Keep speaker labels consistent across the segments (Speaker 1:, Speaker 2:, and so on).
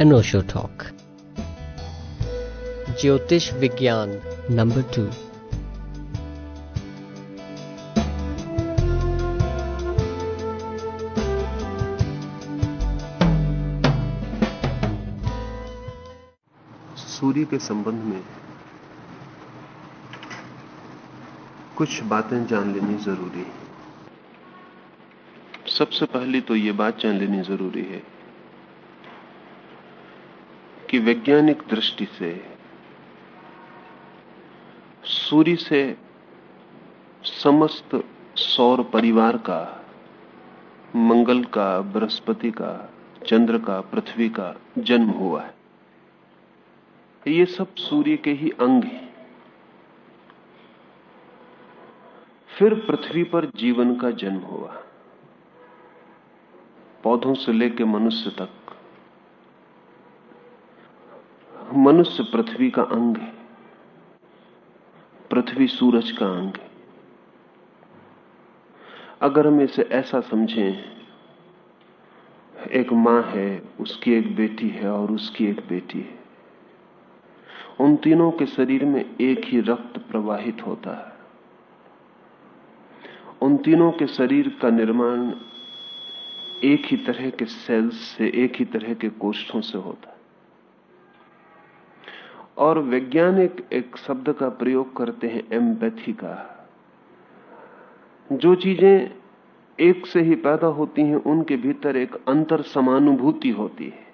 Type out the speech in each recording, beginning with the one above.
Speaker 1: अनोशो talk ज्योतिष विज्ञान number two
Speaker 2: सूर्य के संबंध में कुछ बातें जान लेनी ज़रूरी है। सबसे पहली तो ये बात जान लेनी ज़रूरी है कि वैज्ञानिक दृष्टि से सूर्य से समस्त सौर परिवार का, मंगल का, बृहस्पति का, चंद्र का, पृथ्वी का जन्म हुआ है। ये सब सूर्य के ही अंग हैं। फिर पृथ्वी पर जीवन का जन्म हुआ। पौधों से लेकर मनुष्य तक। मनुष्य पृथ्वी का अंग है। पृथ्वी सूरज का अंग है। अगर हम इसे ऐसा समझें, एक माँ है, उसकी एक बेटी है और उसकी एक बेटी है। उन तीनों के शरीर में एक ही रक्त प्रवाहित होता है। उन तीनों के शरीर का निर्माण एक ही तरह के सेल्स से, एक ही तरह के कोष्ठों से होता है। और वैज्ञानिक एक शब्द का प्रयोग करते हैं एम्पैथी का। जो चीज़ें एक से ही पैदा होती हैं, उनके भीतर एक अंतर समानुभूति होती है।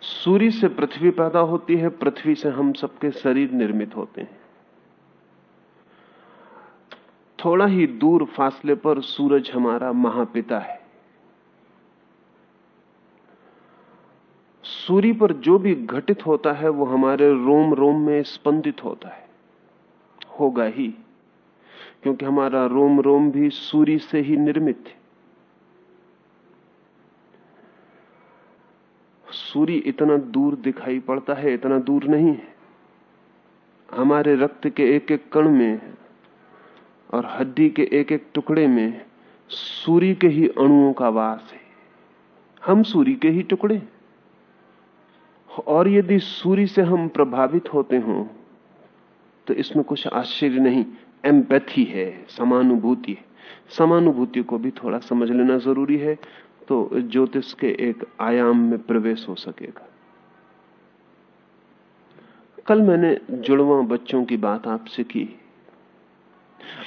Speaker 2: सूर्य से पृथ्वी पैदा होती है, पृथ्वी से हम सबके शरीर निर्मित होते हैं। थोड़ा ही दूर फासले पर सूरज हमारा महापिता है। सूर्य पर जो भी घटित होता है, वो हमारे रोम रोम में स्पंदित होता है। होगा ही, क्योंकि हमारा रोम रोम भी सूर्य से ही निर्मित है। सूर्य इतना दूर दिखाई पड़ता है, इतना दूर नहीं है। हमारे रक्त के एक एक कण में और हड्डी के एक एक टुकड़े में सूर्य के ही अणुओं का वास है। हम सूर्य के ही टुकड़े और यदि सूर्य से हम प्रभावित होते हों तो इसमें कुछ आश्चर्य नहीं, एम्पैथी है, समानुभूति है। समानुभूति को भी थोड़ा समझ लेना ज़रूरी है तो ज्योतिष के एक आयाम में प्रवेश हो सकेगा। कल मैंने जुड़वा बच्चों की बात आपसे की।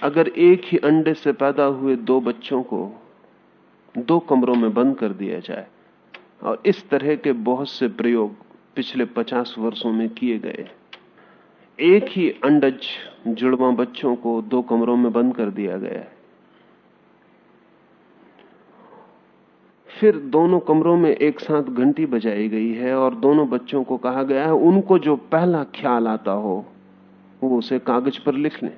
Speaker 2: अगर एक ही अंडे से पैदा हुए दो बच्चों को दो कमरों में बंद कर दिया जाए, और इस तरह के बहुत से प्रयोग पिछले पचास वर्षों में किए गए। एक ही अंडज जुड़वा बच्चों को दो कमरों में बंद कर दिया गया है। फिर दोनों कमरों में एक साथ घंटी बजाई गई है और दोनों बच्चों को कहा गया है, उनको जो पहला ख्याल आता हो, वो उसे कागज़ पर लिख लें।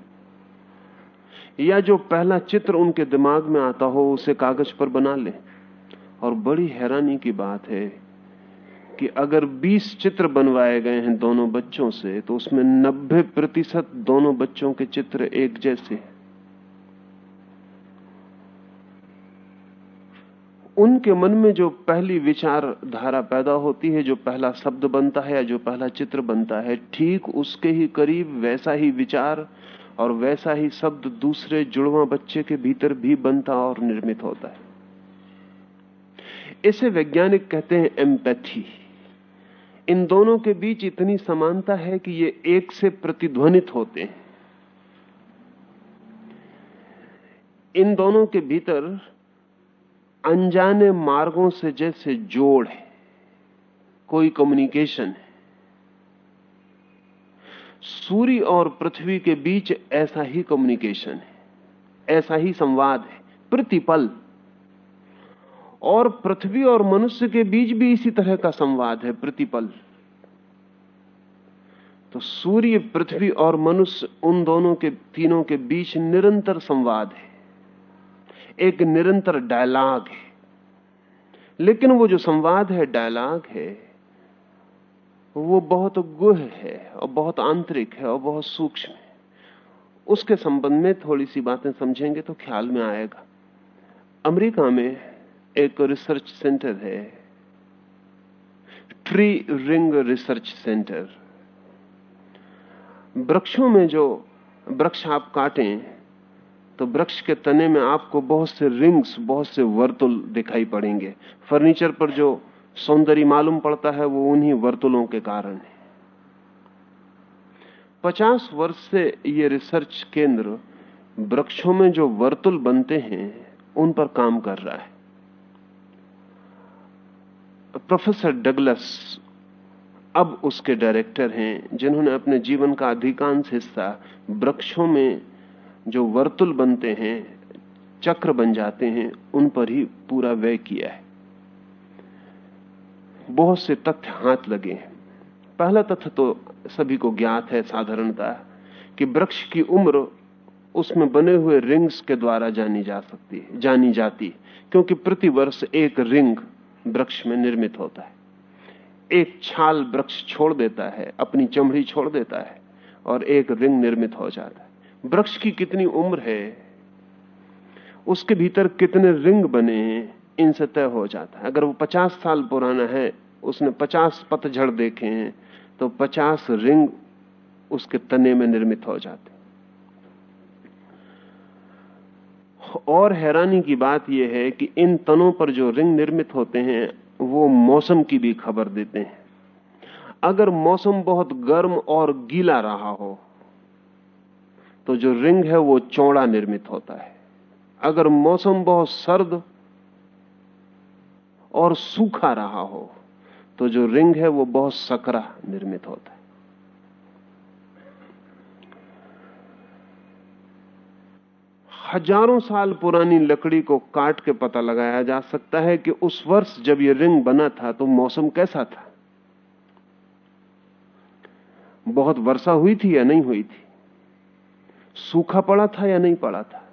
Speaker 2: या जो पहला चित्र उनके दिमाग में आता हो, उसे कागज़ पर बना लें। और बड़ी हैरानी की बात है कि अगर 20 चित्र बनवाए गए हैं दोनों बच्चों से तो उसमें 90 प्रतिशत दोनों बच्चों के चित्र एक जैसे उनके मन में जो पहली विचारधारा पैदा होती है, जो पहला शब्द बनता है या जो पहला चित्र बनता है, ठीक उसके ही करीब वैसा ही विचार और वैसा ही शब्द दूसरे जुड़वा बच्चे के भीतर भी बनता और निर्मित होता है। इसे वैज्ञानिक कहते हैं एम्पैथी। इन दोनों के बीच इतनी समानता है कि ये एक से प्रतिध्वनित होते हैं। इन दोनों के भीतर अनजाने मार्गों से जैसे जोड़ है, कोई कम्युनिकेशन है। सूर्य और पृथ्वी के बीच ऐसा ही कम्युनिकेशन है, ऐसा ही संवाद है, प्रतिपल। और पृथ्वी और मनुष्य के बीच भी इसी तरह का संवाद है, प्रतिपल। तो सूर्य, पृथ्वी और मनुष्य, उन दोनों के, तीनों के बीच निरंतर संवाद है। एक निरंतर डायलॉग है। लेकिन वो जो संवाद है डायलॉग है, वो बहुत गुह है और बहुत आंतरिक है और बहुत सूक्ष्म है। उसके संबंध में थोड़ी सी बातें समझेंगे तो ख्याल में आएगा। अमेरिका में एक रिसर्च सेंटर है। Tree ring research center. वृक्षों में जो वृक्ष आप काटें तो वृक्ष के तने में आपको बहुत से रिंग्स, बहुत से वर्तुल दिखाई पड़ेंगे। फर्नीचर पर जो सौंदर्य मालूम पड़ता है, वो उन्हीं वर्तुलों के कारण है। पचास वर्ष से ये रिसर्च केंद्र वृक्षों में जो वर्तुल बनते हैं, उन पर काम कर रहा है। प्रोफेसर डगलस अब उसके डायरेक्टर हैं, जिन्होंने अपने जीवन का अधिकांश हिस्सा वृक्षों में जो वर्तुल बनते हैं, चक्र बन जाते हैं, उन पर ही पूरा व्यय किया है। बहुत से तथ्य हाथ लगे हैं। पहला तथ्य तो सभी को ज्ञात है साधारणता कि वृक्ष की उम्र उसमें बने हुए रिंग्स के द्वारा जानी जा सकती है, जानी जाती क्योंकि प्रति वर्ष एक रिंग वृक्ष में निर्मित होता है। एक छाल वृक्ष छोड़ देता है, अपनी चमड़ी छोड़ देता है और एक रिंग निर्मित हो जाता है। वृक्ष की कितनी उम्र है, उसके भीतर कितने रिंग बने हैं इनसे तय हो जाता है। अगर वो पचास साल पुराना है, उसने पचास पतझड़ देखे हैं तो पचास रिंग उसके तने में निर्मित हो जाते और हैरानी की बात यह है कि इन तनों पर जो रिंग निर्मित होते हैं, वो मौसम की भी खबर देते हैं। अगर मौसम बहुत गर्म और गीला रहा हो तो जो रिंग है वो चौड़ा निर्मित होता है। अगर मौसम बहुत सर्द और सूखा रहा हो तो जो रिंग है वो बहुत सकरा निर्मित होता है। हज़ारों साल पुरानी लकड़ी को काट के पता लगाया जा सकता है कि उस वर्ष जब यह रिंग बना था तो मौसम कैसा था। बहुत वर्षा हुई थी या नहीं हुई थी? सूखा पड़ा था या नहीं पड़ा था?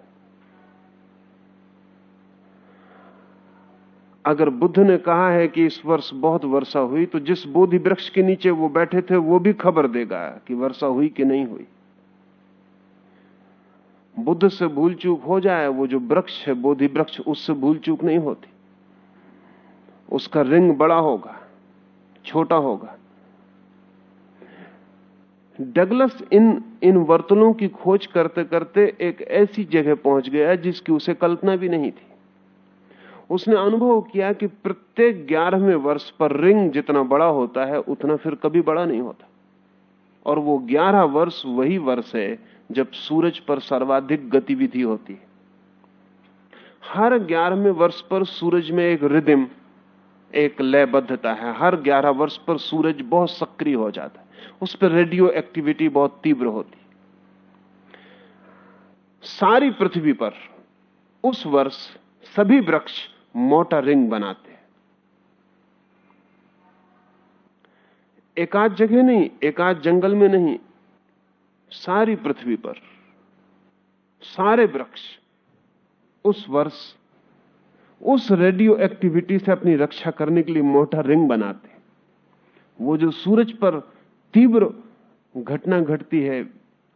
Speaker 2: अगर बुद्ध ने कहा है कि इस वर्ष बहुत वर्षा हुई तो जिस बोधि वृक्ष के नीचे वो बैठे थे, वो भी खबर देगा कि वर्षा हुई कि नहीं हुई। बुद्ध से भूल चूक हो जाए, वो जो वृक्ष है, बोधि वृक्ष, उससे भूल चूक नहीं होती। उसका रिंग बड़ा होगा, छोटा होगा। डगलस इन इन वर्तनों की खोज करते करते एक ऐसी जगह पहुँच गया जिसकी उसे कल्पना भी नहीं थी। उसने अनुभव किया कि प्रत्येक ग्यारहवें वर्ष पर रिंग जितना बड़ा होता है, उतना फिर कभी बड़ा नहीं होता। और वो ग्यारह वर्ष वही वर्ष है जब सूरज पर सर्वाधिक गतिविधि होती है। हर ग्यारहवें वर्ष पर सूरज में एक रिदिम, एक लयबद्धता है। हर ग्यारह वर्ष पर सूरज बहुत सक्रिय हो जाता है। उस पर रेडियो एक्टिविटी बहुत तीव्र होती है। सारी पृथ्वी पर उस वर्ष सभी वृक्ष मोटा रिंग बनाते हैं। एकाध जगह नहीं एकाध जंगल में नहीं सारी पृथ्वी पर, सारे वृक्ष, उस वर्ष, उस रेडियो एक्टिविटी से अपनी रक्षा करने के लिए मोटा रिंग बनाते। वो जो सूरज पर तीव्र घटना घटती है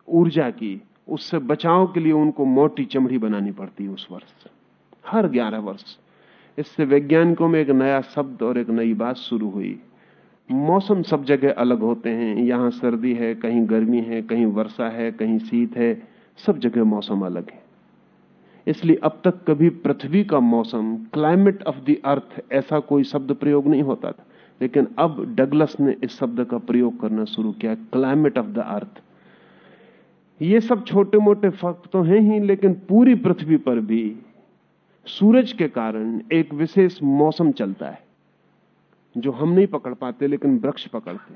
Speaker 2: ऊर्जा की, उससे बचाव के लिए उनको मोटी चमड़ी बनानी पड़ती है उस वर्ष हर ग्यारह वर्ष। इससे वैज्ञानिकों में एक नया शब्द और एक नई बात शुरू हुई। मौसम सब जगह अलग होते हैं। यहाँ सर्दी है, कहीं गर्मी है, कहीं वर्षा है, कहीं शीत है, सब जगह मौसम अलग है। इसलिए अब तक कभी पृथ्वी का मौसम क्लाइमेट ऑफ़ द अर्थ ऐसा कोई शब्द प्रयोग नहीं होता था। लेकिन अब डगलस ने इस शब्द का प्रयोग करना शुरू किया क्लाइमेट ऑफ़ द अर्थ ये सब छोटे मोटे फ़र्क तो हैं ही, लेकिन पूरी पृथ्वी पर भी, सूरज के कारण एक विशेष मौसम चलता है। जो हम नहीं पकड़ पाते, लेकिन वृक्ष पकड़ते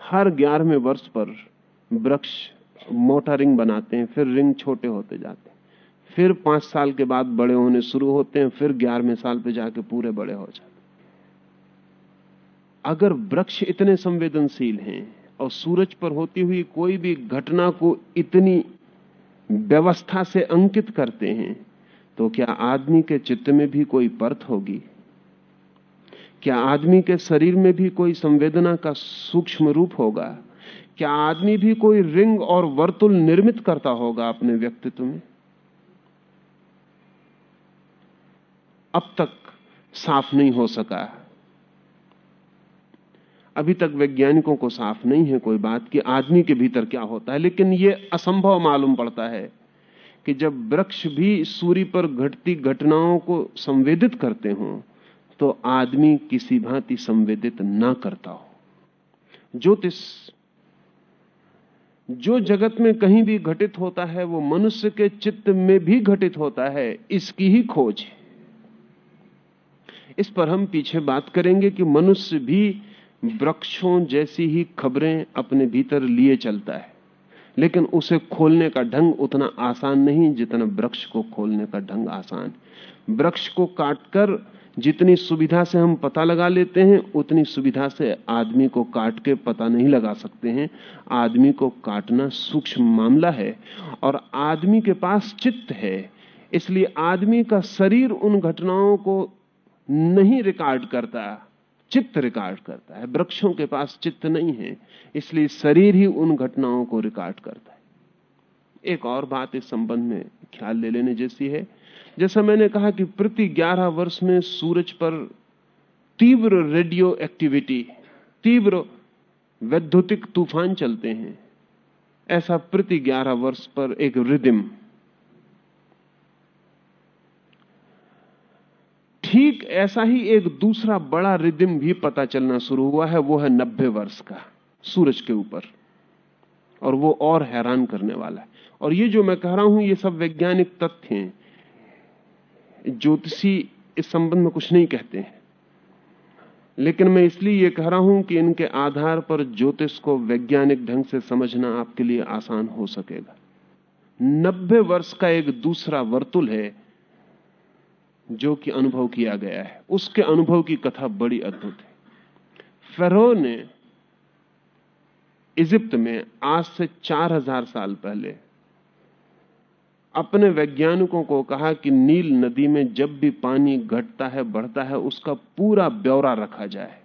Speaker 2: हर ग्यारहवें वर्ष पर वृक्ष मोटा रिंग बनाते हैं, फिर रिंग छोटे होते जाते हैं। फिर पाँच साल के बाद बड़े होने शुरू होते हैं, फिर ग्यारहवें साल पे जाके पूरे बड़े हो जाते अगर वृक्ष इतने संवेदनशील हैं और सूरज पर होती हुई कोई भी घटना को इतनी व्यवस्था से अंकित करते हैं तो क्या आदमी के चित्त में भी कोई परत होगी? क्या आदमी के शरीर में भी कोई संवेदना का सूक्ष्म रूप होगा? क्या आदमी भी कोई रिंग और वर्तुल निर्मित करता होगा अपने व्यक्तित्व में? अब तक साफ़ नहीं हो सका। अभी तक वैज्ञानिकों को साफ़ नहीं है कोई बात कि आदमी के भीतर क्या होता है, लेकिन यह असंभव मालूम पड़ता है कि जब वृक्ष भी सूर्य पर घटती घटनाओं को संवेदित करते हों तो आदमी किसी भांति संवेदित ना करता हो। ज्योतिष, जो जगत में कहीं भी घटित होता है, वो मनुष्य के चित्त में भी घटित होता है, इसकी ही खोज है। इस पर हम पीछे बात करेंगे कि मनुष्य भी वृक्षों जैसी ही खबरें अपने भीतर लिए चलता है, लेकिन उसे खोलने का ढंग उतना आसान नहीं जितना वृक्ष को खोलने का ढंग आसान। वृक्ष को काटकर जितनी सुविधा से हम पता लगा लेते हैं, उतनी सुविधा से आदमी को काट के पता नहीं लगा सकते हैं। आदमी को काटना सूक्ष्म मामला है और आदमी के पास चित्त है, इसलिए आदमी का शरीर उन घटनाओं को नहीं रिकॉर्ड करता, चित्त रिकॉर्ड करता है। वृक्षों के पास चित्त नहीं है, इसलिए शरीर ही उन घटनाओं को रिकॉर्ड करता है। एक और बात इस संबंध में ख्याल ले लेने जैसी है जैसा मैंने कहा कि प्रति 11 वर्ष में सूरज पर तीव्र रेडियो एक्टिविटी तीव्र वैद्युतिक तूफ़ान चलते हैं। ऐसा प्रति 11 वर्ष पर एक रिदिम ठीक ऐसा ही एक दूसरा बड़ा रिदिम भी पता चलना शुरू हुआ है, वो है नब्बे वर्ष का, सूरज के ऊपर। और वो और हैरान करने वाला है। और ये जो मैं कह रहा हूँ, ये सब वैज्ञानिक तथ्य हैं। ज्योतिषी इस संबंध में कुछ नहीं कहते हैं। लेकिन मैं इसलिए यह कह रहा हूँ कि इनके आधार पर ज्योतिष को वैज्ञानिक ढंग से समझना आपके लिए आसान हो सकेगा। नब्बे वर्ष का एक दूसरा वर्तुल है जो कि अनुभव किया गया है। उसके अनुभव की कथा बड़ी अद्भुत है। फेरो ने इजिप्त में आज से चार हज़ार साल पहले अपने वैज्ञानिकों को कहा कि नील नदी में जब भी पानी घटता है, बढ़ता है, उसका पूरा ब्यौरा रखा जाए।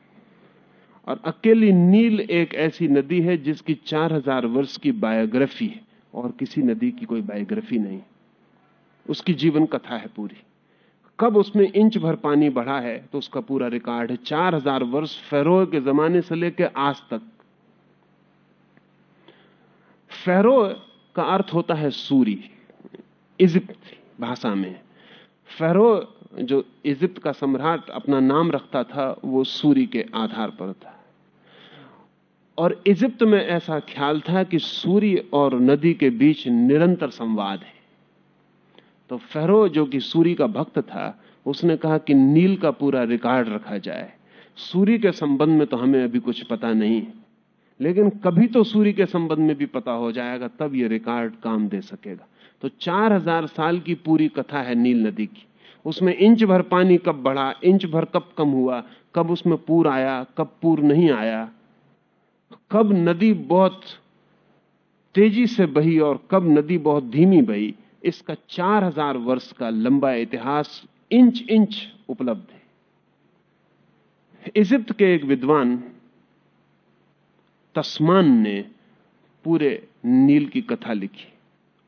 Speaker 2: और अकेली नील एक ऐसी नदी है जिसकी चार हज़ार वर्ष की बायोग्राफी है, और किसी नदी की कोई बायोग्राफी नहीं। उसकी जीवन कथा है पूरी। कब उसमें इंच भर पानी बढ़ा है तो उसका पूरा रिकॉर्ड है चार हज़ार वर्ष फेरो के जमाने से लेकर आज तक। फेरो का अर्थ होता है सूर्य इजिप्त भाषा में। फेरो जो इजिप्त का सम्राट अपना नाम रखता था वो सूर्य के आधार पर था। और इजिप्त में ऐसा ख्याल था कि सूर्य और नदी के बीच निरंतर संवाद है। तो फेरो जो कि सूर्य का भक्त था उसने कहा कि नील का पूरा रिकॉर्ड रखा जाए। सूर्य के संबंध में तो हमें अभी कुछ पता नहीं लेकिन कभी तो सूर्य के संबंध में भी पता हो जाएगा तब यह रिकॉर्ड काम दे सकेगा। तो चार हज़ार साल की पूरी कथा है नील नदी की। उसमें इंच भर पानी कब बढ़ा, इंच भर कब कम हुआ, कब उसमें पूर आया, कब पूर नहीं आया। कब नदी बहुत तेज़ी से बही और कब नदी बहुत धीमी बही, इसका चार हज़ार वर्ष का लंबा इतिहास इंच इंच उपलब्ध है। इजिप्त के एक विद्वान तस्मान ने पूरे नील की कथा लिखी।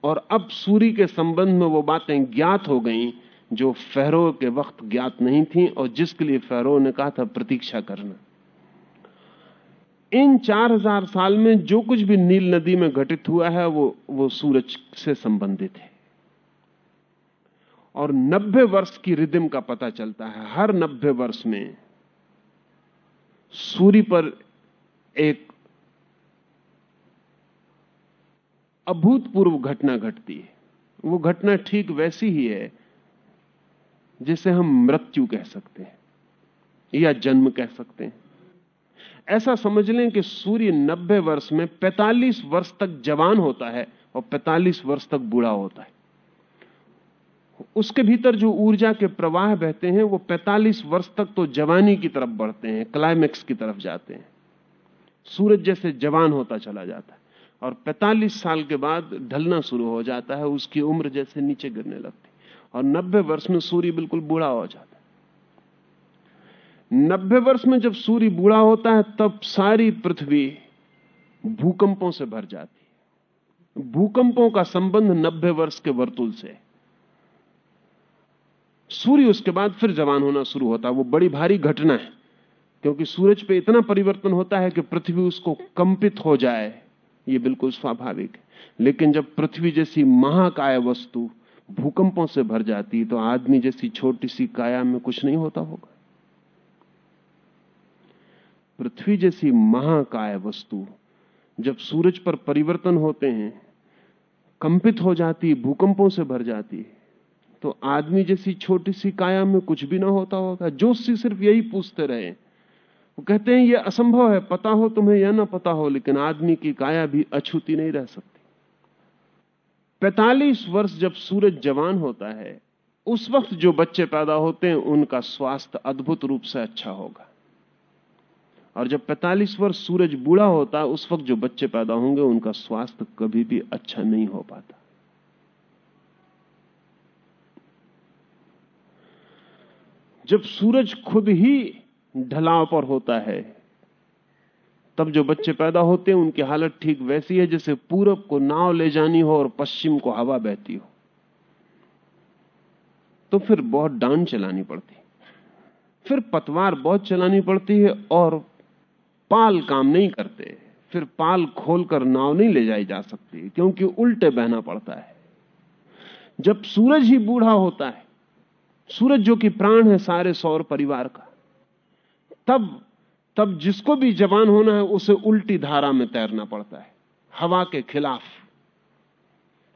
Speaker 2: और अब सूर्य के संबंध में वो बातें ज्ञात हो गईं जो फहरो के वक्त ज्ञात नहीं थी और जिसके लिए फहरो ने कहा था प्रतीक्षा करना। इन चार हज़ार साल में जो कुछ भी नील नदी में घटित हुआ है, वो वो सूरज से संबंधित है। और नब्बे वर्ष की रिदिम का पता चलता है। हर नब्बे वर्ष में सूर्य पर एक अभूतपूर्व घटना घटती है। वो घटना ठीक वैसी ही है, जिसे हम मृत्यु कह सकते हैं, या जन्म कह सकते हैं। ऐसा समझ लें कि सूर्य नब्बे वर्ष में 45 वर्ष तक जवान होता है और 45 वर्ष तक बूढ़ा होता है। उसके भीतर जो ऊर्जा के प्रवाह बहते हैं, वो 45 वर्ष तक तो जवानी की तरफ़ बढ़ते हैं, क्लाइमेक्स की तरफ़ जाते हैं। सूरज जैसे जवान होता चला जाता है। और 45 साल के बाद ढलना शुरू हो जाता है, उसकी उम्र जैसे नीचे गिरने लगती और 90 वर्ष में सूर्य बिल्कुल बूढ़ा हो जाता है। नब्बे वर्ष में जब सूर्य बूढ़ा होता है, तब सारी पृथ्वी भूकंपों से भर जाती है। भूकंपों का संबंध नब्बे वर्ष के वर्तुल से सूर्य उसके बाद फिर जवान होना शुरू होता है। वो बड़ी भारी घटना है, क्योंकि सूरज पे इतना परिवर्तन होता है कि पृथ्वी उसको कंपित हो जाए। ये बिल्कुल स्वाभाविक है। लेकिन जब पृथ्वी जैसी महाकाय वस्तु भूकंपों से भर जाती तो आदमी जैसी छोटी सी काया में कुछ नहीं होता होगा। पृथ्वी जैसी महाकाय वस्तु जब सूरज पर परिवर्तन होते हैं, कंपित हो जाती, भूकंपों से भर जाती तो आदमी जैसी छोटी सी काया में कुछ भी ना होता होगा। जोशी सिर्फ़ यही पूछते रहे वो कहते हैं यह असंभव है, पता हो तुम्हें यह ना पता हो, लेकिन आदमी की काया भी अछूती नहीं रह सकती। पैतालीस वर्ष जब सूरज जवान होता है, उस वक्त जो बच्चे पैदा होते हैं, उनका स्वास्थ्य अद्भुत रूप से अच्छा होगा। और जब 45 वर्ष सूरज बूढ़ा होता है उस वक्त जो बच्चे पैदा होंगे, उनका स्वास्थ्य कभी भी अच्छा नहीं हो पाता। जब सूरज खुद ही ढलाव पर होता है। तब जो बच्चे पैदा होते हैं, उनकी हालत ठीक वैसी है जैसे पूरब को नाव ले जानी हो और पश्चिम को हवा बहती हो। तो फिर बहुत डांड चलानी पड़ती। फिर पतवार बहुत चलानी पड़ती है और पाल काम नहीं करते। फिर पाल खोलकर नाव नहीं ले जाई जा सकती, क्योंकि उल्टे बहना पड़ता है। जब सूरज ही बूढ़ा होता है, सूरज जो कि प्राण है सारे सौर परिवार का तब तब जिसको भी जवान होना है, उसे उल्टी धारा में तैरना पड़ता है। हवा के खिलाफ।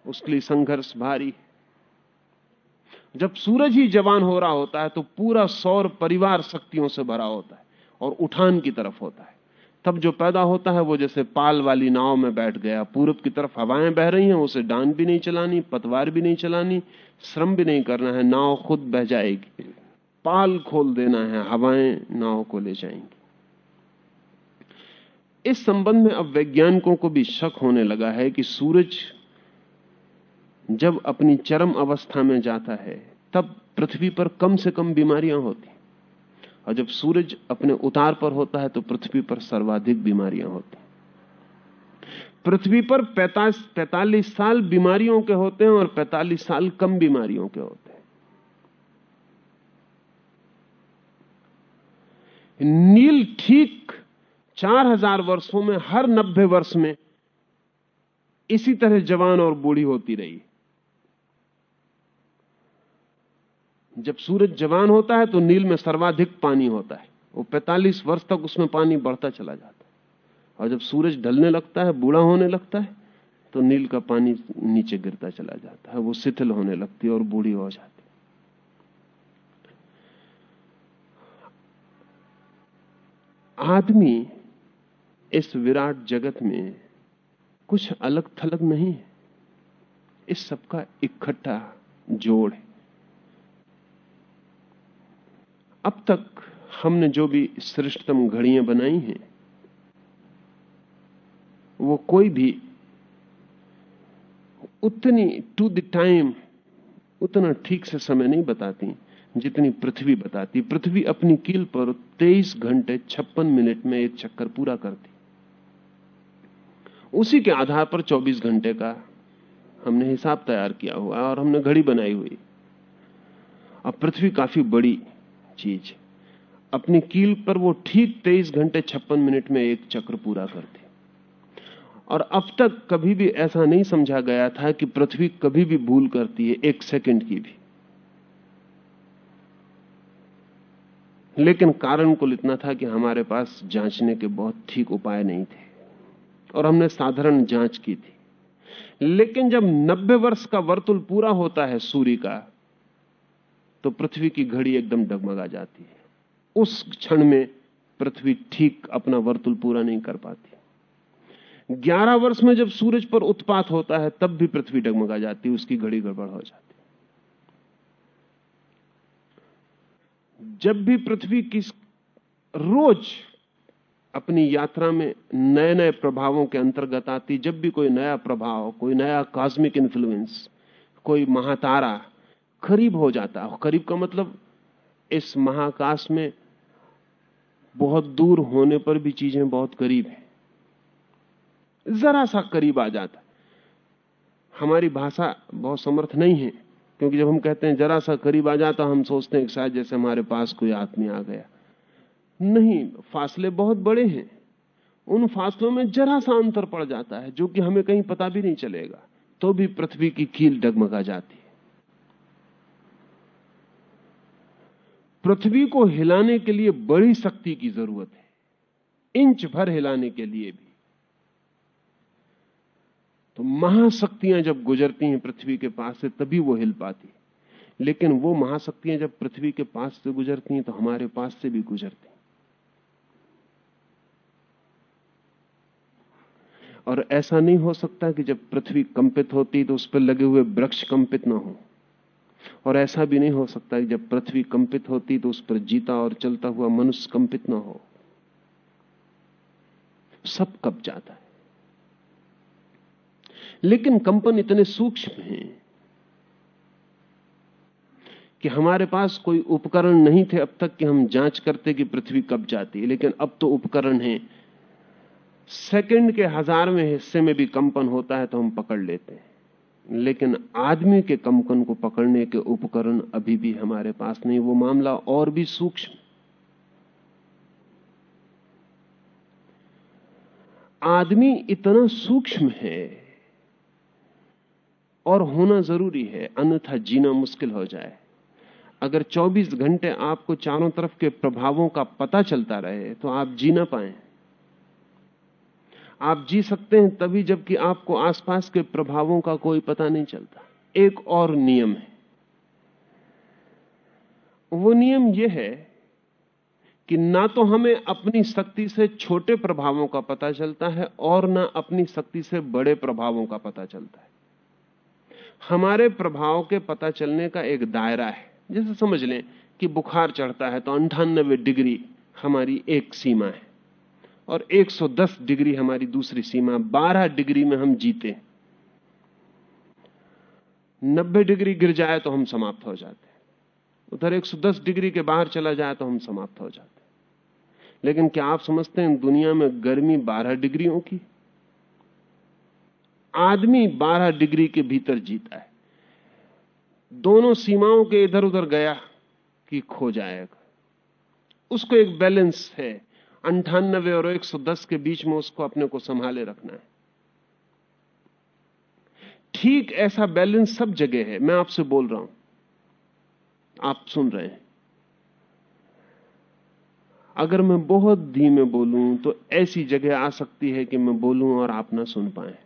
Speaker 2: उसके लिए संघर्ष भारी जब सूरज ही जवान हो रहा होता है तो पूरा सौर परिवार शक्तियों से भरा होता है और उठान की तरफ़ होता है। तब जो पैदा होता है, वो जैसे पाल वाली नाव में बैठ गया। पूरब की तरफ़ हवाएँ बह रही हैं, उसे डांड भी नहीं चलानी, पतवार भी नहीं चलानी, श्रम भी नहीं करना है, नाव खुद बह जाएगी। पाल खोल देना है, हवाएँ नाव को ले जाएँगी। इस संबंध में अब वैज्ञानिकों को भी शक होने लगा है कि सूरज जब अपनी चरम अवस्था में जाता है, तब पृथ्वी पर कम से कम बीमारियाँ होती। और जब सूरज अपने उतार पर होता है तो पृथ्वी पर सर्वाधिक बीमारियाँ होती। पृथ्वी पर पैतालीस साल बीमारियों के होते हैं और पैतालीस साल कम बीमारियों के होते हैं। नील ठीक चार हज़ार वर्षों में, हर नब्बे वर्ष में इसी तरह जवान और बूढ़ी होती रही। जब सूरज जवान होता है तो नील में सर्वाधिक पानी होता है। वो 45 वर्ष तक उसमें पानी बढ़ता चला जाता है। और जब सूरज ढलने लगता है, बूढ़ा होने लगता है तो नील का पानी नीचे गिरता चला जाता है। वो शिथिल होने लगती है और बूढ़ी हो जाती आदमी इस विराट जगत में कुछ अलग थलग नहीं है। इस सबका इकट्ठा जोड़ है। अब तक हमने जो भी श्रेष्ठतम घड़ियाँ बनाई हैं, वो कोई भी उतनी टू द टाइम उतना ठीक से समय नहीं बताती। जितनी पृथ्वी बताती, पृथ्वी अपनी कील पर 23 घंटे छप्पन मिनट में एक चक्कर पूरा करती। उसी के आधार पर 24 घंटे का हमने हिसाब तैयार किया हुआ और हमने घड़ी बनाई हुई। अब पृथ्वी काफ़ी बड़ी चीज़ अपनी कील पर वो ठीक तेईस घंटे छप्पन मिनट में एक चक्र पूरा करती। और अब तक कभी भी ऐसा नहीं समझा गया था कि पृथ्वी कभी भी भूल करती है, एक सेकंड की भी। लेकिन कारण कुल इतना था कि हमारे पास जांचने के बहुत ठीक उपाय नहीं थे और हमने साधारण जाँच की थी। लेकिन जब नब्बे वर्ष का वर्तुल पूरा होता है सूर्य का तो पृथ्वी की घड़ी एकदम डगमगा जाती है। उस क्षण में पृथ्वी ठीक अपना वर्तुल पूरा नहीं कर पाती। ग्यारह वर्ष में जब सूरज पर उत्पात होता है, तब भी पृथ्वी डगमगा जाती है, उसकी घड़ी गड़बड़ हो जाती जब भी पृथ्वी की रोज अपनी यात्रा में नए नए प्रभावों के अंतर्गत आती, जब भी कोई नया प्रभाव, कोई नया कॉस्मिक इन्फ्लुएंस कोई महातारा करीब हो जाता है करीब का मतलब इस महाकाश में बहुत दूर होने पर भी चीज़ें बहुत करीब है। जरा सा करीब आ जाता। हमारी भाषा बहुत समर्थ नहीं है। क्योंकि जब हम कहते हैं, जरा सा करीब आ जाता हम सोचते हैं शायद जैसे हमारे पास कोई आदमी आ गया। नहीं, फासले बहुत बड़े हैं। उन फासलों में जरा सा अंतर पड़ जाता है, जो कि हमें कहीं पता भी नहीं चलेगा। तो भी पृथ्वी की कील डगमगा जाती है। पृथ्वी को हिलाने के लिए बड़ी शक्ति की ज़रूरत है। इंच भर हिलाने के लिए भी। तो महाशक्तियाँ जब गुजरती हैं पृथ्वी के पास से, तभी वो हिल पाती लेकिन वो महाशक्तियाँ जब पृथ्वी के पास से गुजरती हैं तो हमारे पास से भी गुजरती और ऐसा नहीं हो सकता कि जब पृथ्वी कंपित होती तो उस पर लगे हुए वृक्ष कंपित ना हो। और ऐसा भी नहीं हो सकता कि जब पृथ्वी कंपित होती तो उस पर जीता और चलता हुआ मनुष्य कंपित ना हो। सब कब जाता है। लेकिन कंपन इतने सूक्ष्म हैं कि हमारे पास कोई उपकरण नहीं थे अब तक कि हम जाँच करते कि पृथ्वी कब जाती है। लेकिन अब तो उपकरण है। सेकंड के हजारवें हिस्से में भी कंपन होता है तो हम पकड़ लेते हैं। लेकिन आदमी के कंपन को पकड़ने के उपकरण अभी भी हमारे पास नहीं। वो मामला और भी सूक्ष्म। आदमी इतना सूक्ष्म है और होना ज़रूरी है, अन्यथा जीना मुश्किल हो जाए। अगर 24 घंटे आपको चारों तरफ़ के प्रभावों का पता चलता रहे तो आप जी ना पाए। आप जी सकते हैं तभी जबकि आपको आसपास के प्रभावों का कोई पता नहीं चलता। एक और नियम है। वो नियम यह है कि ना तो हमें अपनी शक्ति से छोटे प्रभावों का पता चलता है और ना अपनी शक्ति से बड़े प्रभावों का पता चलता है। हमारे प्रभाव के पता चलने का एक दायरा है। जैसे समझ लें कि बुखार चढ़ता है तो अंठानबे डिग्री हमारी एक सीमा है और 110 डिग्री हमारी दूसरी सीमा 12 डिग्री में हम जीते 90 डिग्री गिर जाए तो हम समाप्त हो जाते उधर 110 डिग्री के बाहर चला जाए तो हम समाप्त हो जाते लेकिन क्या आप समझते हैं दुनिया में गर्मी 12 डिग्रियों की आदमी 12 डिग्री के भीतर जीता है। दोनों सीमाओं के इधर उधर गया कि खो जाएगा। उसको एक बैलेंस है। अंठानबे और 110 के बीच में उसको अपने को संभाले रखना है। ठीक ऐसा बैलेंस सब जगह है। मैं आपसे बोल रहा हूँ। आप सुन रहे हैं। अगर मैं बहुत धीमे बोलूँ तो ऐसी जगह आ सकती है कि मैं बोलूँ और आप ना सुन पाए।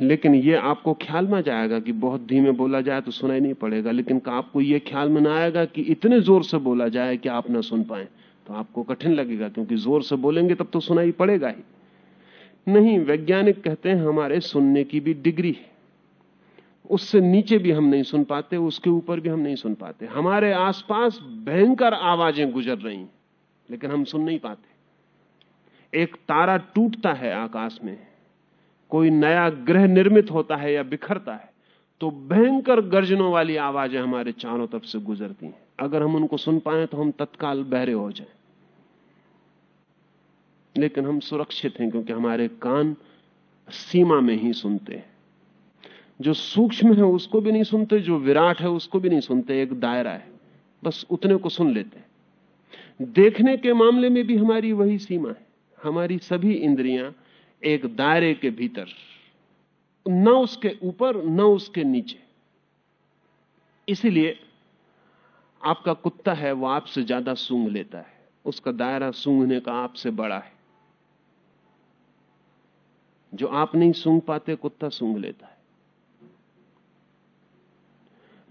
Speaker 2: लेकिन यह आपको ख्याल में जाएगा कि बहुत धीमे बोला जाए तो सुनाई नहीं पड़ेगा, लेकिन आपको यह ख्याल में ना आएगा कि इतने ज़ोर से बोला जाए कि आप ना सुन पाए तो आपको कठिन लगेगा, क्योंकि ज़ोर से बोलेंगे तब तो सुनाई पड़ेगा ही। नहीं, वैज्ञानिक कहते हैं हमारे सुनने की भी डिग्री है। उससे नीचे भी हम नहीं सुन पाते, उसके ऊपर भी हम नहीं सुन पाते। हमारे आसपास भयंकर आवाज़ें गुजर रही हैं, लेकिन हम सुन नहीं पाते। एक तारा टूटता है आकाश में। कोई नया ग्रह निर्मित होता है या बिखरता है तो भयंकर गर्जनों वाली आवाज़ें हमारे चारों तरफ़ से गुजरती हैं। अगर हम उनको सुन पाए तो हम तत्काल बहरे हो जाएँ। लेकिन हम सुरक्षित हैं क्योंकि हमारे कान सीमा में ही सुनते हैं। जो सूक्ष्म है उसको भी नहीं सुनते, जो विराट है उसको भी नहीं सुनते, एक दायरा है। बस उतने को सुन लेते हैं। देखने के मामले में भी हमारी वही सीमा है। हमारी सभी इंद्रियाँ एक दायरे के भीतर, न उसके ऊपर, न उसके नीचे। इसीलिए आपका कुत्ता है, वो आपसे ज़्यादा सूंघ लेता है। उसका दायरा सूंघने का आपसे बड़ा है। जो आप नहीं सूंघ पाते, कुत्ता सूंघ लेता है।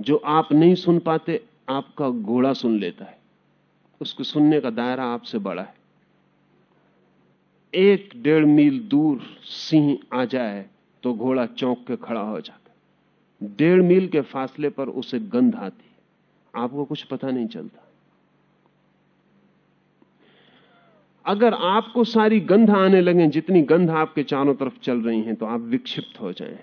Speaker 2: जो आप नहीं सुन पाते, आपका घोड़ा सुन लेता है। उसको सुनने का दायरा आपसे बड़ा है। एक डेढ़ मील दूर सिंह आ जाए तो घोड़ा चौंक के खड़ा हो जाता। डेढ़ मील के फासले पर उसे गंध आती। आपको कुछ पता नहीं चलता। अगर आपको सारी गंध आने लगे, जितनी गंध आपके चारों तरफ़ चल रही हैं तो आप विक्षिप्त हो जाएँ।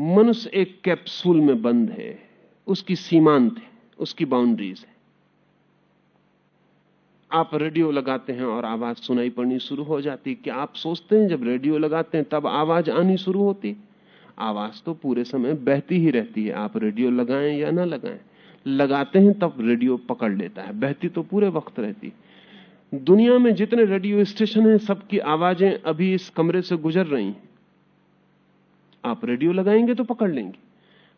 Speaker 2: मनुष्य एक कैप्सूल में बंद है। उसकी सीमांत है। उसकी बाउंड्रीज है। आप रेडियो लगाते हैं और आवाज़ सुनाई पड़नी शुरू हो जाती क्या आप सोचते हैं, जब रेडियो लगाते हैं, तब आवाज़ आनी शुरू होती? आवाज़ तो पूरे समय बहती ही रहती है। आप रेडियो लगाएँ या ना लगाएँ? लगाते हैं, तब रेडियो पकड़ लेता है। बहती तो पूरे वक्त रहती। दुनिया में जितने रेडियो स्टेशन हैं, सबकी आवाज़ें अभी इस कमरे से गुजर रही हैं। आप रेडियो लगाएँगे तो पकड़ लेंगे।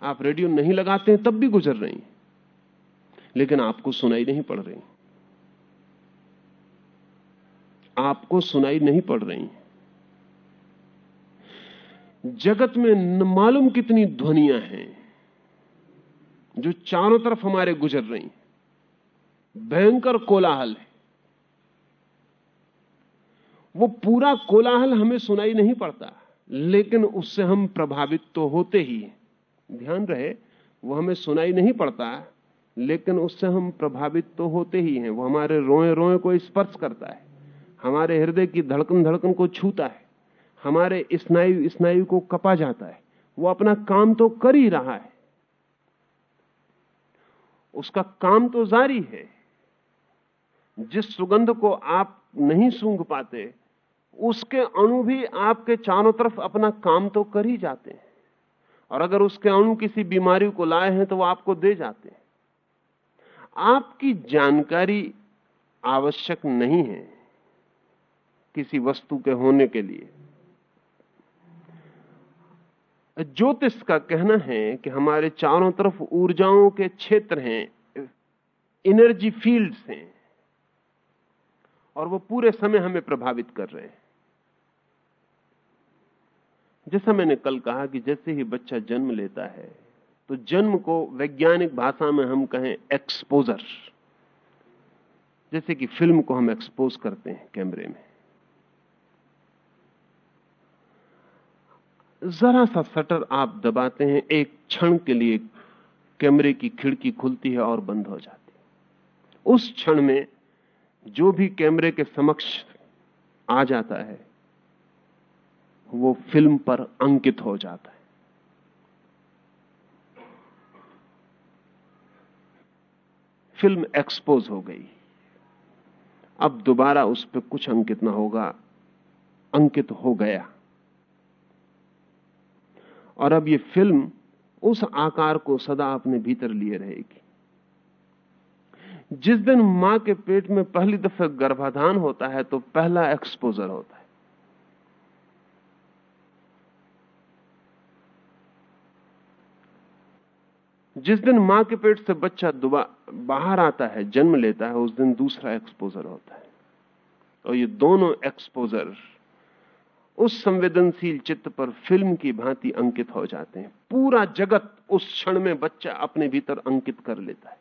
Speaker 2: आप रेडियो नहीं लगाते हैं, तब भी गुजर रही हैं। लेकिन आपको सुनाई नहीं पड़ रही। आपको सुनाई नहीं पड़ रही। जगत में न मालूम कितनी ध्वनियाँ हैं जो चारों तरफ़ हमारे गुजर रही। भयंकर कोलाहल है। वो पूरा कोलाहल हमें सुनाई नहीं पड़ता, लेकिन उससे हम प्रभावित तो होते ही ध्यान रहे, वो हमें सुनाई नहीं पड़ता, लेकिन उससे हम प्रभावित तो होते ही हैं। वो हमारे रोए रोए को स्पर्श करता है। हमारे हृदय की धड़कन धड़कन को छूता है। हमारे स्नायु स्नायु को कपा जाता है। वो अपना काम तो कर ही रहा है। उसका काम तो जारी है। जिस सुगंध को आप नहीं सूंघ पाते, उसके अणु भी आपके चारों तरफ़ अपना काम तो कर ही जाते हैं। और अगर उसके अणु किसी बीमारी को लाए हैं तो वो आपको दे जाते हैं। आपकी जानकारी आवश्यक नहीं है। किसी वस्तु के होने के लिए। ज्योतिष का कहना है कि हमारे चारों तरफ़ ऊर्जाओं के क्षेत्र हैं एनर्जी फील्ड्स हैं, और वो पूरे समय हमें प्रभावित कर रहे हैं। जैसा मैंने कल कहा कि जैसे ही बच्चा जन्म लेता है तो जन्म को वैज्ञानिक भाषा में हम कहें एक्सपोजर जैसे कि फ़िल्म को हम एक्सपोज करते हैं कैमरे में। जरा सा शटर आप दबाते हैं, एक क्षण के लिए कैमरे की खिड़की खुलती है और बंद हो जाती है। उस क्षण में जो भी कैमरे के समक्ष आ जाता है, वो फ़िल्म पर अंकित हो जाता है। फ़िल्म एक्सपोज हो गई। अब दोबारा उस पर कुछ अंकित ना होगा, अंकित हो गया। और अब ये फ़िल्म उस आकार को सदा अपने भीतर लिए रहेगी। जिस दिन माँ के पेट में पहली दफे गर्भाधान होता है तो पहला एक्सपोजर होता है। जिस दिन माँ के पेट से बच्चा बाहर आता है, जन्म लेता है, उस दिन दूसरा एक्सपोजर होता है। और ये दोनों एक्सपोजर उस संवेदनशील चित्त पर फ़िल्म की भांति अंकित हो जाते हैं। पूरा जगत उस क्षण में बच्चा अपने भीतर अंकित कर लेता है।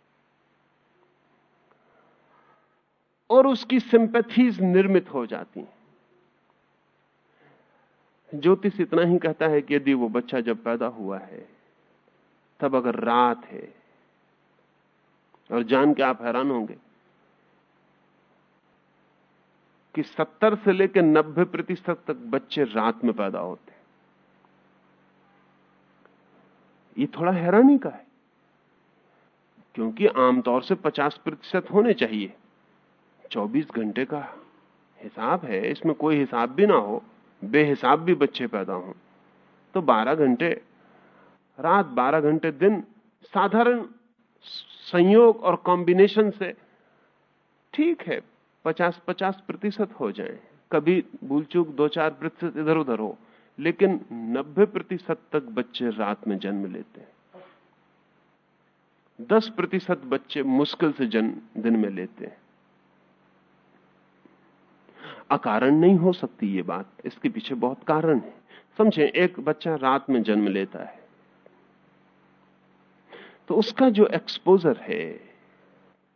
Speaker 2: और उसकी सिंपैथीज निर्मित हो जाती हैं। ज्योतिष इतना ही कहता है कि यदि वो बच्चा जब पैदा हुआ है, तब अगर रात है, और जान के आप हैरान होंगे कि 70 से लेकर 90 प्रतिशत तक बच्चे रात में पैदा होते हैं। ये थोड़ा हैरानी का है। क्योंकि आमतौर से 50 प्रतिशत होने चाहिए। 24 घंटे का हिसाब है, इसमें कोई हिसाब भी ना हो, बेहिसाब भी बच्चे पैदा हों। तो 12 घंटे, रात 12 घंटे दिन साधारण संयोग और कॉम्बिनेशन से ठीक है। पचास पचास प्रतिशत हो जाए। कभी भूल चूक दो चार प्रतिशत इधर उधर हो, लेकिन नब्बे प्रतिशत तक बच्चे रात में जन्म लेते हैं। दस प्रतिशत बच्चे मुश्किल से जन्म दिन में लेते हैं। अकारण नहीं हो सकती ये बात, इसके पीछे बहुत कारण है। समझे, एक बच्चा रात में जन्म लेता है तो उसका जो एक्सपोजर है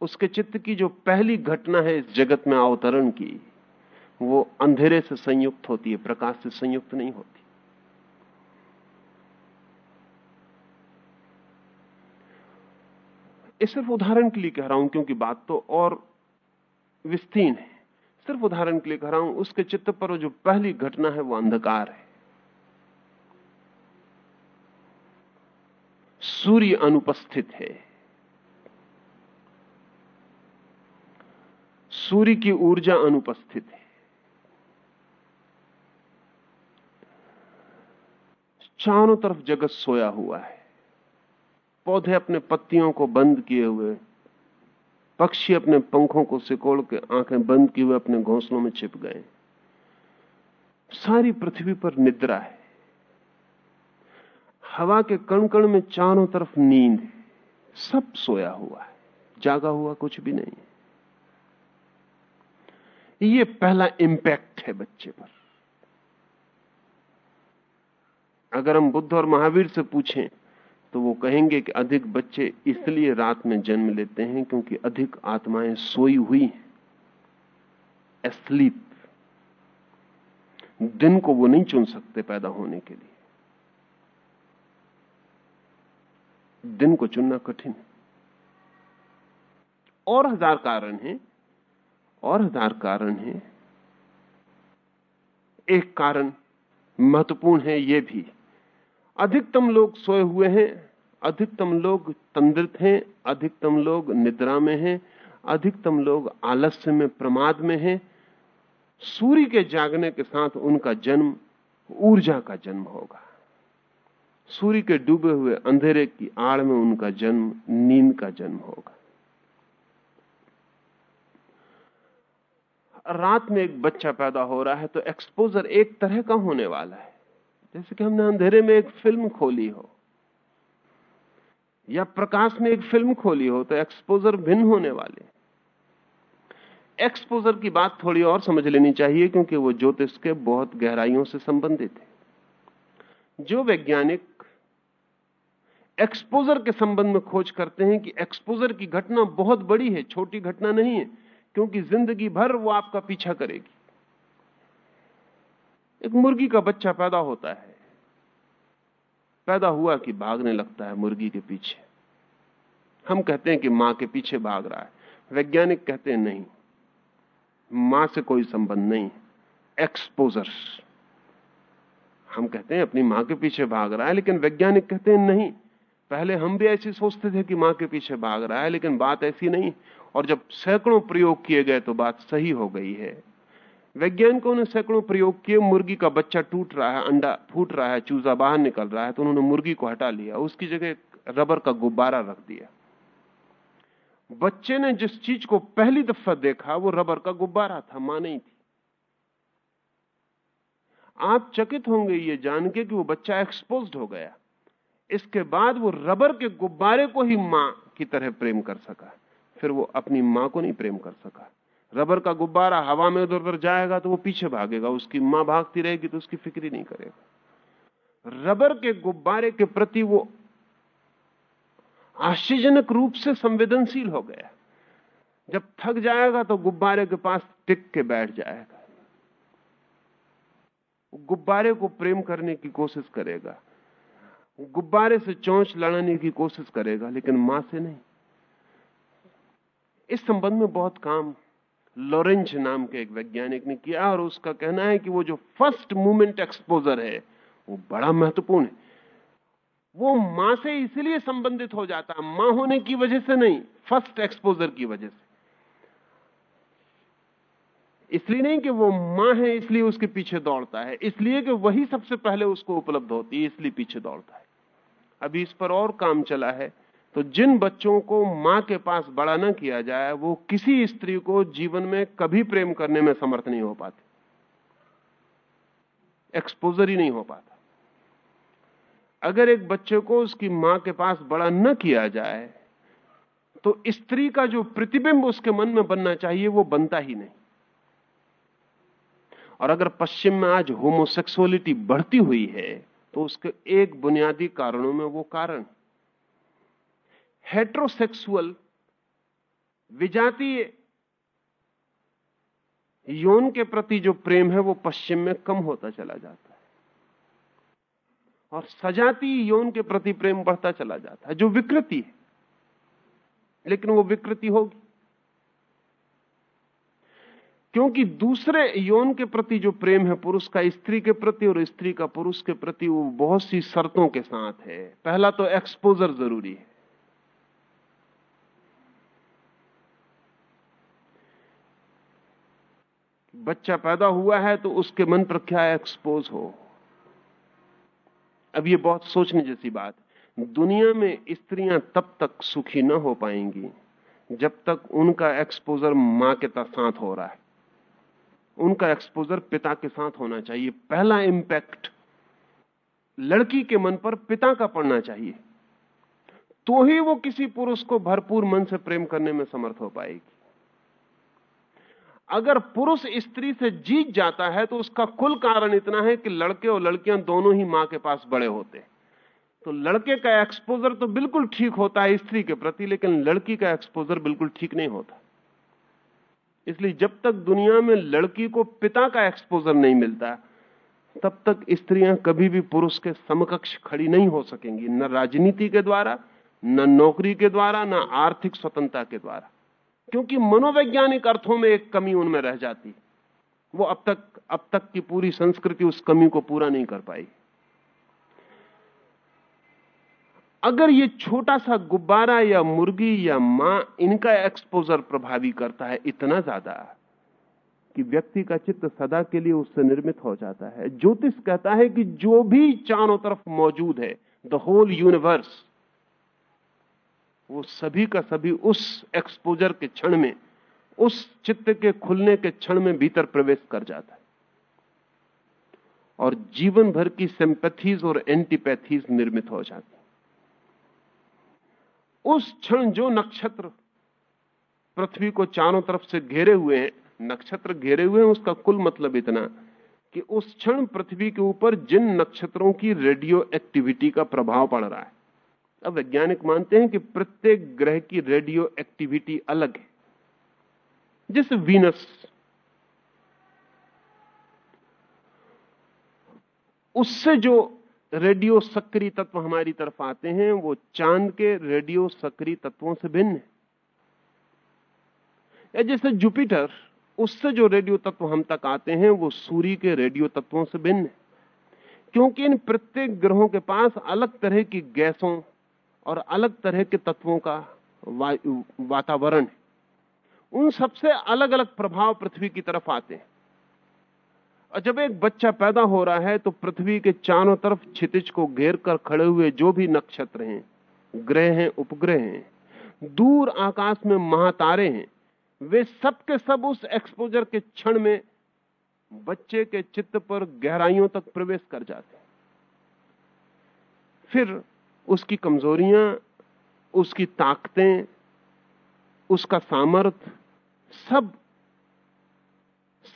Speaker 2: उसके चित्त की जो पहली घटना है इस जगत में अवतरण की, वो अंधेरे से संयुक्त होती है, प्रकाश से संयुक्त नहीं होती। सिर्फ़ उदाहरण के लिए कह रहा हूँ, क्योंकि बात तो और विस्तीर्ण है। सिर्फ़ उदाहरण के लिए कह रहा हूँ, उसके चित्त पर जो पहली घटना है, वो अंधकार है। सूर्य अनुपस्थित है। सूर्य की ऊर्जा अनुपस्थित है। चारों तरफ़ जगत सोया हुआ है। पौधे अपने पत्तियों को बंद किए हुए, पक्षी अपने पंखों को सिकोड़ के आँखें बंद किए हुए अपने घोंसलों में छिप गए। सारी पृथ्वी पर निद्रा है। हवा के कण कण में चारों तरफ़ नींद सब सोया हुआ है। जागा हुआ कुछ भी नहीं ये पहला इंपैक्ट है बच्चे पर। अगर हम बुद्ध और महावीर से पूछें तो वो कहेंगे कि अधिक बच्चे इसलिए रात में जन्म लेते हैं क्योंकि अधिक आत्माएँ सोई हुई हैं। एस्लीप दिन को वो नहीं चुन सकते पैदा होने के लिए। दिन को चुनना कठिन। और हज़ार कारण हैं। और हज़ार कारण हैं। एक कारण महत्वपूर्ण है यह भी। अधिकतम लोग सोए हुए हैं, अधिकतम लोग तंद्रित हैं, अधिकतम लोग निद्रा में हैं, अधिकतम लोग आलस्य में, प्रमाद में हैं। सूर्य के जागने के साथ उनका जन्म, ऊर्जा का जन्म होगा। सूर्य के डूबे हुए अंधेरे की आड़ में उनका जन्म, नींद का जन्म होगा। रात में एक बच्चा पैदा हो रहा है तो एक्सपोजर एक तरह का होने वाला है। जैसे कि हमने अंधेरे में एक फ़िल्म खोली हो, या प्रकाश में एक फ़िल्म खोली हो तो एक्सपोजर भिन्न होने वाले एक्सपोजर की बात थोड़ी और समझ लेनी चाहिए, क्योंकि वो ज्योतिष के बहुत गहराइयों से संबंधित है। जो वैज्ञानिक एक्सपोजर के संबंध में खोज करते हैं कि एक्सपोजर की घटना बहुत बड़ी है, छोटी घटना नहीं है क्योंकि ज़िंदगी भर वो आपका पीछा करेगी। एक मुर्गी का बच्चा पैदा होता है। पैदा हुआ कि भागने लगता है मुर्गी के पीछे। हम कहते हैं कि माँ के पीछे भाग रहा है। वैज्ञानिक कहते हैं, नहीं, माँ से कोई संबंध नहीं एक्सपोजर हम कहते हैं, अपनी माँ के पीछे भाग रहा है। लेकिन वैज्ञानिक कहते हैं, नहीं, पहले हम भी ऐसी सोचते थे कि माँ के पीछे भाग रहा है, लेकिन बात ऐसी नहीं। और जब सैकड़ों प्रयोग किए गए तो बात सही हो गई है। वैज्ञानिकों ने सैकड़ों प्रयोग किए, मुर्गी का बच्चा टूट रहा है, अंडा फूट रहा है, चूजा बाहर निकल रहा है तो उन्होंने मुर्गी को हटा लिया, उसकी जगह रबर का गुब्बारा रख दिया। बच्चे ने जिस चीज़ को पहली दफ़ा देखा, वो रबर का गुब्बारा था, माँ नहीं थी। आप चकित होंगे ये जान के कि वो बच्चा एक्सपोज हो गया। इसके बाद वो रबर के गुब्बारे को ही माँ की तरह प्रेम कर सका। फिर वो अपनी माँ को नहीं प्रेम कर सका। रबर का गुब्बारा हवा में उधर उधर जाएगा तो वो पीछे भागेगा, उसकी माँ भागती रहेगी तो उसकी फिक्री नहीं करेगा। रबर के गुब्बारे के प्रति वो आश्चर्यजनक रूप से संवेदनशील हो गया। जब थक जाएगा तो गुब्बारे के पास टिक के बैठ जाएगा। गुब्बारे को प्रेम करने की कोशिश करेगा। गुब्बारे से चौंच लड़ाने की कोशिश करेगा, लेकिन माँ से नहीं। इस संबंध में बहुत काम लॉरेंज नाम के एक वैज्ञानिक ने किया और उसका कहना है कि वो जो फ़र्स्ट मूवमेंट एक्सपोजर है, वो बड़ा महत्वपूर्ण है। वो माँ से इसलिए संबंधित हो जाता है माँ होने की वजह से नहीं, फ़र्स्ट एक्सपोजर की वजह से। इसलिए नहीं कि वो माँ है, इसलिए उसके पीछे दौड़ता है, इसलिए कि वही सबसे पहले उसको उपलब्ध होती है, इसलिए पीछे दौड़ता है। अभी इस पर और काम चला है। तो जिन बच्चों को माँ के पास बड़ा न किया जाए, वो किसी स्त्री को जीवन में कभी प्रेम करने में समर्थ नहीं हो पाते। एक्सपोजर ही नहीं हो पाता। अगर एक बच्चे को उसकी माँ के पास बड़ा न किया जाए तो स्त्री का जो प्रतिबिंब उसके मन में बनना चाहिए, वो बनता ही नहीं। और अगर पश्चिम में आज होमोसेक्सुअलिटी बढ़ती हुई है तो उसके एक बुनियादी कारणों में वो कारण। हेट्रोसेक्सुअल विजातीय यौन के प्रति जो प्रेम है वो पश्चिम में कम होता चला जाता है। और सजाती यौन के प्रति प्रेम बढ़ता चला जाता है, जो विकृति है। लेकिन वो विकृति होगी। क्योंकि दूसरे यौन के प्रति जो प्रेम है, पुरुष का स्त्री के प्रति और स्त्री का पुरुष के प्रति वो बहुत सी शर्तों के साथ है। पहला तो एक्सपोजर ज़रूरी है। बच्चा पैदा हुआ है तो उसके मन पर क्या एक्सपोज हो? अब ये बहुत सोचने जैसी बात दुनिया में स्त्रियाँ तब तक सुखी न हो पाएँगी जब तक उनका एक्सपोजर माँ के साथ हो रहा है। उनका एक्सपोजर पिता के साथ होना चाहिए। पहला इंपैक्ट लड़की के मन पर पिता का पड़ना चाहिए। तो ही वो किसी पुरुष को भरपूर मन से प्रेम करने में समर्थ हो पाएगी। अगर पुरुष स्त्री से जीत जाता है तो उसका कुल कारण इतना है कि लड़के और लड़कियाँ दोनों ही माँ के पास बड़े होते हैं। तो लड़के का एक्सपोजर तो बिल्कुल ठीक होता है स्त्री के प्रति, लेकिन लड़की का एक्सपोजर बिल्कुल ठीक नहीं होता। इसलिए जब तक दुनिया में लड़की को पिता का एक्सपोजर नहीं मिलता, तब तक स्त्रियाँ कभी भी पुरुष के समकक्ष खड़ी नहीं हो सकेंगी, न राजनीति के द्वारा, न नौकरी के द्वारा, न आर्थिक स्वतंत्रता के द्वारा। क्योंकि मनोवैज्ञानिक अर्थों में एक कमी उनमें रह जाती वो अब तक अब तक की पूरी संस्कृति उस कमी को पूरा नहीं कर पाई। अगर ये छोटा सा गुब्बारा या मुर्गी या माँ इनका एक्सपोजर प्रभावी करता है, इतना ज़्यादा कि व्यक्ति का चित्त सदा के लिए उससे निर्मित हो जाता है। ज्योतिष कहता है कि जो भी चारों तरफ़ मौजूद है द होल यूनिवर्स वो सभी का सभी उस एक्सपोजर के क्षण में, उस चित्त के खुलने के क्षण में भीतर प्रवेश कर जाता है। और जीवन भर की सिंपैथीज और एंटीपैथीज निर्मित हो जाती उस क्षण जो नक्षत्र पृथ्वी को चारों तरफ़ से घेरे हुए हैं, नक्षत्र घेरे हुए हैं, उसका कुल मतलब इतना कि उस क्षण पृथ्वी के ऊपर जिन नक्षत्रों की रेडियो एक्टिविटी का प्रभाव पड़ रहा है अब वैज्ञानिक मानते हैं कि प्रत्येक ग्रह की रेडियो एक्टिविटी अलग है। जैसे वीनस। उससे जो रेडियो सक्रिय तत्व हमारी तरफ़ आते हैं, वो चाँद के रेडियो सक्रिय तत्वों से भिन्न है। या जैसे जुपिटर, उससे जो रेडियो तत्व हम तक आते हैं, वो सूर्य के रेडियो तत्वों से भिन्न है। क्योंकि इन प्रत्येक ग्रहों के पास अलग तरह की गैसों और अलग तरह के तत्वों का वातावरण है। उन सबसे अलग अलग प्रभाव पृथ्वी की तरफ़ आते हैं। और जब एक बच्चा पैदा हो रहा है तो पृथ्वी के चारों तरफ़ छितिज को घेर कर खड़े हुए जो भी नक्षत्र हैं, ग्रह हैं, उपग्रह हैं, दूर आकाश में महातारे हैं, वे सब के सब उस एक्सपोजर के क्षण में बच्चे के चित्त पर गहराइयों तक प्रवेश कर जाते हैं। फिर उसकी कमजोरियाँ, उसकी ताकतें, उसका सामर्थ्य सब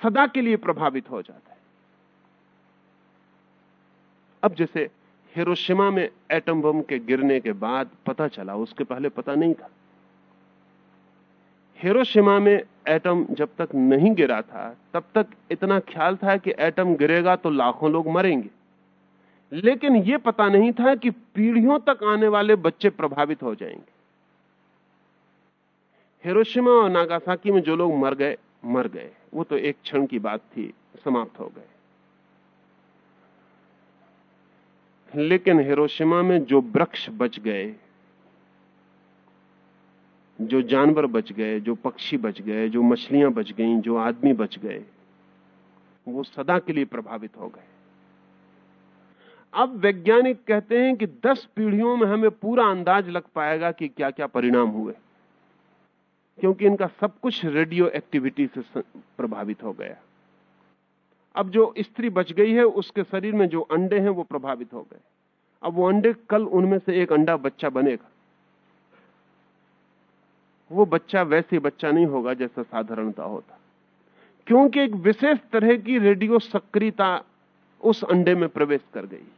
Speaker 2: सदा के लिए प्रभावित हो जाता है। अब जैसे हिरोशिमा में एटम बम के गिरने के बाद पता चला, उसके पहले पता नहीं था। हिरोशिमा में एटम जब तक नहीं गिरा था, तब तक इतना ख्याल था कि एटम गिरेगा तो लाखों लोग मरेंगे। लेकिन यह पता नहीं था कि पीढ़ियों तक आने वाले बच्चे प्रभावित हो जाएँगे। हिरोशिमा और नागासाकी में जो लोग मर गए मर गए। वो तो एक क्षण की बात थी, समाप्त हो गए। लेकिन हिरोशिमा में जो वृक्ष बच गए, जो जानवर बच गए, जो पक्षी बच गए, जो मछलियाँ बच गईं, जो आदमी बच गए, वो सदा के लिए प्रभावित हो गए। अब वैज्ञानिक कहते हैं कि 10 पीढ़ियों में हमें पूरा अंदाज लग पाएगा कि क्या क्या परिणाम हुए। क्योंकि इनका सब कुछ रेडियो एक्टिविटी से प्रभावित हो गया। अब जो स्त्री बच गई है, उसके शरीर में जो अंडे हैं, वो प्रभावित हो गए। अब वो अंडे कल उनमें से एक अंडा बच्चा बनेगा। वो बच्चा वैसे बच्चा नहीं होगा जैसा साधारणता होता। क्योंकि एक विशेष तरह की रेडियो सक्रियता उस अंडे में प्रवेश कर गई।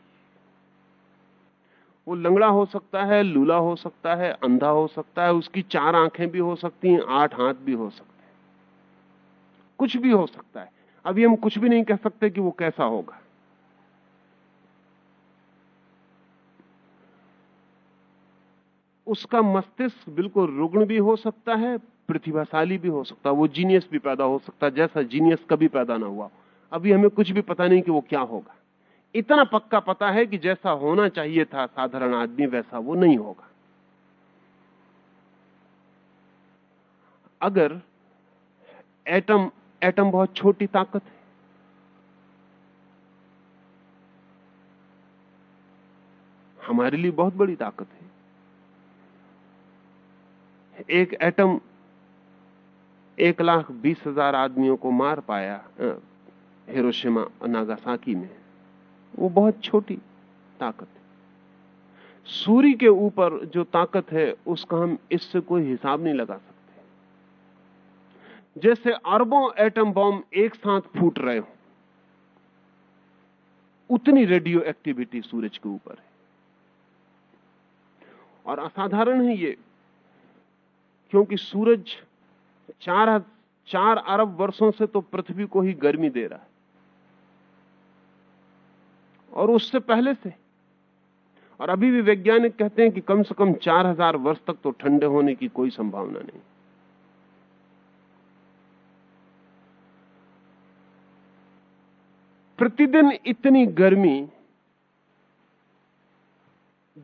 Speaker 2: वो लंगड़ा हो सकता है, लूला हो सकता है, अंधा हो सकता है, उसकी चार आँखें भी हो सकती हैं, आठ हाथ भी हो सकते हैं। कुछ भी हो सकता है। अभी हम कुछ भी नहीं कह सकते कि वो कैसा होगा। उसका मस्तिष्क बिल्कुल रुग्ण भी हो सकता है, प्रतिभाशाली भी हो सकता है, वो जीनियस भी पैदा हो सकता है, जैसा जीनियस कभी पैदा ना हुआ अभी हमें कुछ भी पता नहीं कि वो क्या होगा। इतना पक्का पता है कि जैसा होना चाहिए था साधारण आदमी, वैसा वो नहीं होगा। अगर एटम एटम बहुत छोटी ताकत है, हमारे लिए बहुत बड़ी ताकत है। एक एटम एक लाख बीस हज़ार आदमियों को मार पाया हिरोशिमा नागासाकी में। वो बहुत छोटी ताकत है। सूर्य के ऊपर जो ताकत है, उसका हम इससे कोई हिसाब नहीं लगा सकते। जैसे अरबों एटम बॉम्ब एक साथ फूट रहे हो, उतनी रेडियो एक्टिविटी सूरज के ऊपर है। और असाधारण है ये, क्योंकि सूरज चार चार अरब वर्षों से तो पृथ्वी को ही गर्मी दे रहा है। और उससे पहले से। और अभी भी वैज्ञानिक कहते हैं कि कम से कम चार हज़ार वर्ष तक तो ठंडे होने की कोई संभावना नहीं। प्रतिदिन इतनी गर्मी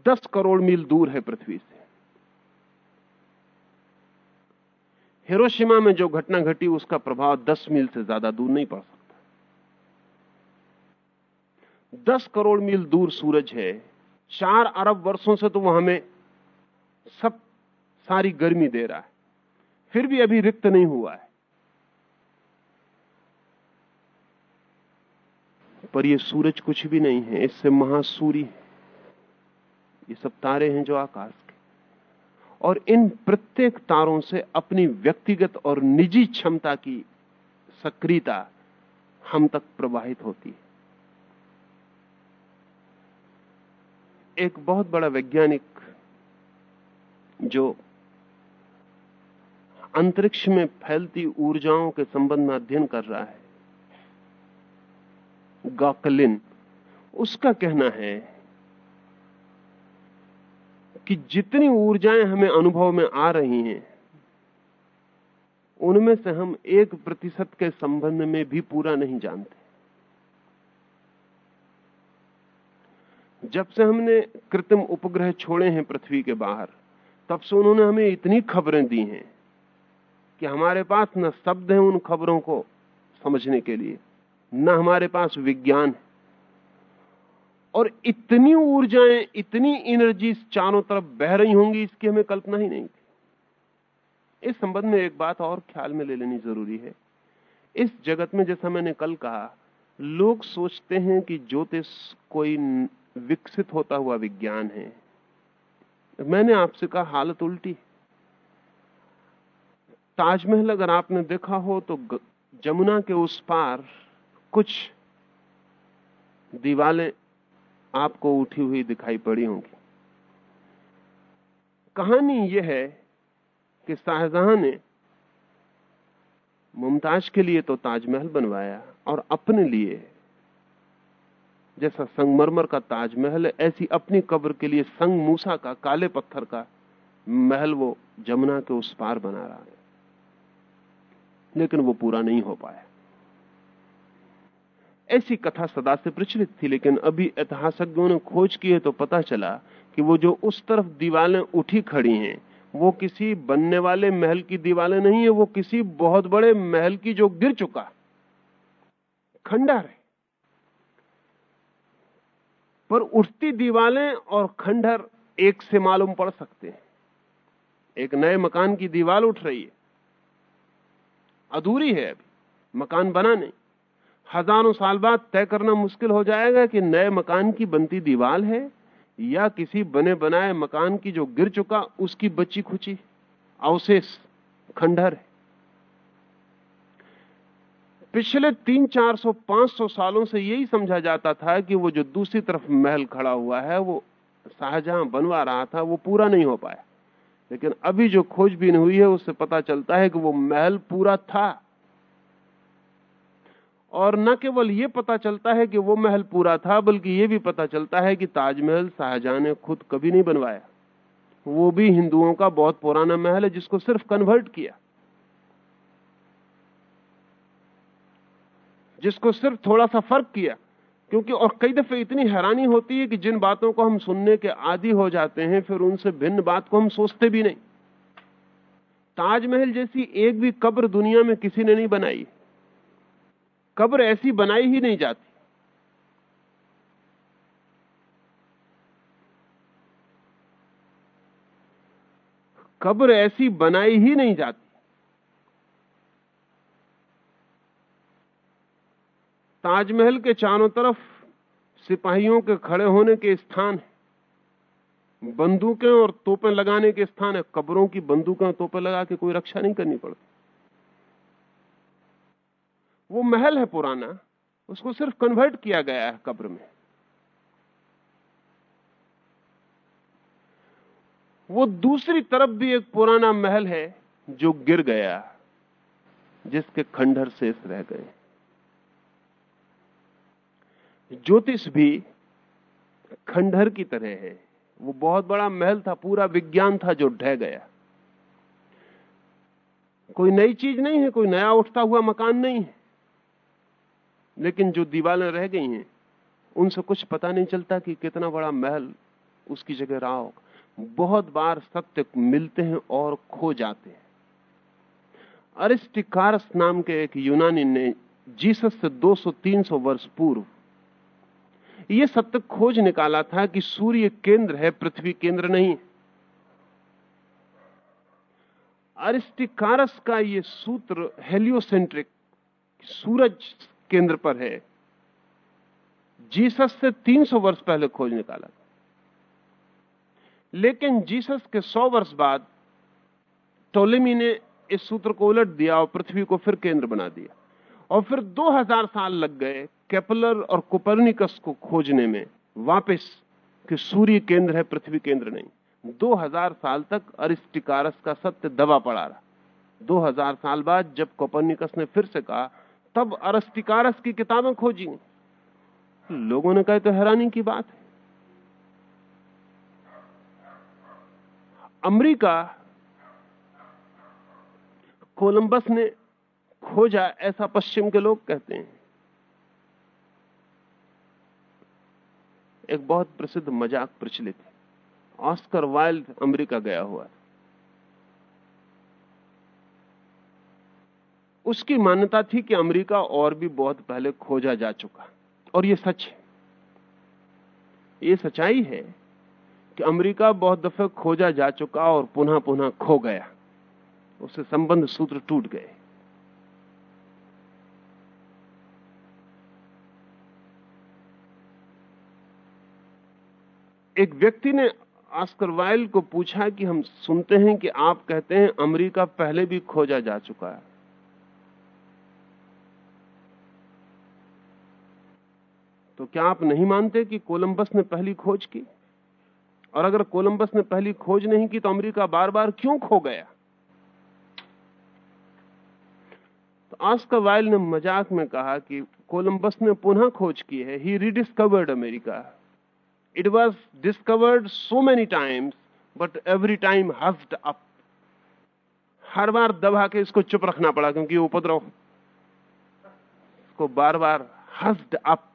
Speaker 2: दस करोड़ मील दूर है पृथ्वी से। हिरोशिमा में जो घटना घटी, उसका प्रभाव दस मील से ज़्यादा दूर नहीं पड़ सकता। दस करोड़ मील दूर सूरज है। चार अरब वर्षों से तो वो हमें सब सारी गर्मी दे रहा है। फिर भी अभी रिक्त नहीं हुआ है। पर ये सूरज कुछ भी नहीं है, इससे महासूरी है। ये सब तारे हैं जो आकाश के। और इन प्रत्येक तारों से अपनी व्यक्तिगत और निजी क्षमता की सक्रियता हम तक प्रवाहित होती है। एक बहुत बड़ा वैज्ञानिक जो अंतरिक्ष में फैलती ऊर्जाओं के संबंध में अध्ययन कर रहा है, गॉकलिन, उसका कहना है कि जितनी ऊर्जाएँ हमें अनुभव में आ रही हैं, उनमें से हम एक प्रतिशत के संबंध में भी पूरा नहीं जानते। जब से हमने कृत्रिम उपग्रह छोड़े हैं पृथ्वी के बाहर, तब से उन्होंने हमें इतनी खबरें दी हैं कि हमारे पास न शब्द हैं उन खबरों को समझने के लिए, न हमारे पास विज्ञान है। और इतनी ऊर्जाएँ, इतनी एनर्जी चारों तरफ़ बह रही होंगी, इसकी हमें कल्पना ही नहीं थी। इस संबंध में एक बात और ख्याल में ले लेनी ज़रूरी है। इस जगत में जैसा मैंने कल कहा, लोग सोचते हैं कि ज्योतिष कोई विकसित होता हुआ विज्ञान है। मैंने आपसे कहा, हालत उल्टी। ताजमहल अगर आपने देखा हो तो जमुना के उस पार कुछ दीवालें आपको उठी हुई दिखाई पड़ी होंगी। कहानी यह है कि शाहजहां ने मुमताज़ के लिए तो ताजमहल बनवाया और अपने लिए जैसा संगमरमर का ताजमहल ऐसी अपनी कब्र के लिए संग मूसा का काले पत्थर का महल वो जमुना के उस पार बना रहा है। लेकिन वो पूरा नहीं हो पाया। ऐसी कथा सदा से प्रचलित थी, लेकिन अभी ऐतिहासिकों ने खोज की है तो पता चला कि वो जो उस तरफ़ दीवारें उठी खड़ी हैं, वो किसी बनने वाले महल की दीवारें नहीं है, वो किसी बहुत बड़े महल की जो गिर चुका खंडर है। पर उठती दीवारें और खंडर एक से मालूम पड़ सकते हैं। एक नए मकान की दीवार उठ रही है। अधूरी है अभी। मकान बना नहीं। हज़ारों साल बाद तय करना मुश्किल हो जाएगा कि नए मकान की बनती दीवार है या किसी बने बनाए मकान की जो गिर चुका उसकी बची खुची। अवशेष, खंडहर है। पिछले तीन, चार सौ, पाँच सौ सालों से यही समझा जाता था कि वो जो दूसरी तरफ़ महल खड़ा हुआ है, वो शाहजहां बनवा रहा था, वो पूरा नहीं हो पाया। लेकिन अभी जो खोजबीन हुई है, उससे पता चलता है कि वो महल पूरा था। और न केवल ये पता चलता है कि वो महल पूरा था, बल्कि ये भी पता चलता है कि ताजमहल शाहजहां ने खुद कभी नहीं बनवाया। वो भी हिंदुओं का बहुत पुराना महल है, जिसको सिर्फ़ कन्वर्ट किया। जिसको सिर्फ़ थोड़ा सा फ़र्क किया, क्योंकि और कई दफे इतनी हैरानी होती है कि जिन बातों को हम सुनने के आदि हो जाते हैं, फिर उनसे भिन्न बात को हम सोचते भी नहीं। ताजमहल जैसी एक भी कब्र दुनिया में किसी ने नहीं बनाई। कब्र ऐसी बनाई ही नहीं जाती। कब्र ऐसी बनाई ही नहीं जाती। ताजमहल के चारों तरफ़ सिपाहियों के खड़े होने के स्थान है। बंदूकें और तोपें लगाने के स्थान है। कब्रों की बंदूकें तोपें लगा के कोई रक्षा नहीं करनी पड़ती। वो महल है पुराना। उसको सिर्फ़ कन्वर्ट किया गया है कब्र में। वो दूसरी तरफ़ भी एक पुराना महल है जो गिर गया, जिसके खंडहर शेष रह गए। ज्योतिष भी खंडहर की तरह है। वो बहुत बड़ा महल था, पूरा विज्ञान था जो ढह गया। कोई नई चीज़ नहीं है, कोई नया उठता हुआ मकान नहीं है। लेकिन जो दीवारें रह गई हैं, उनसे कुछ पता नहीं चलता कि कितना बड़ा महल उसकी जगह रहा होगा। बहुत बार सत्य मिलते हैं और खो जाते हैं। अरिस्टिकारस नाम के एक यूनानी ने जीसस से 200-300 वर्ष पूर्व यह सत्य खोज निकाला था कि सूर्य केंद्र है, पृथ्वी केंद्र नहीं। अरिस्टिकारस का यह सूत्र हेलियोसेंट्रिक, सूरज केंद्र पर है। जीसस से 300 वर्ष पहले खोज निकाला लेकिन जीसस के 100 वर्ष बाद टोलेमी ने इस सूत्र को उलट दिया और पृथ्वी को फिर केंद्र बना दिया। और फिर 2000 साल लग गए कैपलर और कोपरनिकस को खोजने में वापस कि सूर्य केंद्र है, पृथ्वी केंद्र नहीं। 2000 साल तक अरिस्टिकारस का सत्य दबा पड़ा रहा। 2000 साल बाद जब कोपरनिकस ने फिर से कहा, तब अरस्तिकारस की किताबें खोजी। लोगों ने कहा तो हैरानी की बात है। अमेरिका कोलंबस ने खोजा, ऐसा पश्चिम के लोग कहते हैं। एक बहुत प्रसिद्ध मज़ाक प्रचलित है। ऑस्कर वाइल्ड अमेरिका गया हुआ उसकी मान्यता थी कि अमेरिका और भी बहुत पहले खोजा जा चुका और यह सच है। यह सच्चाई है कि अमेरिका बहुत दफे खोजा जा चुका और पुनः पुनः खो गया। उससे संबंध सूत्र टूट गए। एक व्यक्ति ने आस्कर वाइल को पूछा कि हम सुनते हैं कि आप कहते हैं अमेरिका पहले भी खोजा जा चुका है। तो क्या आप नहीं मानते कि कोलंबस ने पहली खोज की? और अगर कोलंबस ने पहली खोज नहीं की तो अमेरिका बार बार क्यों खो गया? तो आस्कर वाइल ने मज़ाक में कहा कि कोलंबस ने पुनः खोज की है। ही rediscovered America it was discovered so many times but every time hushed up हर बार दबा के इसको चुप रखना पड़ा, क्योंकि उपद्रव। को बार बार हस्ड अप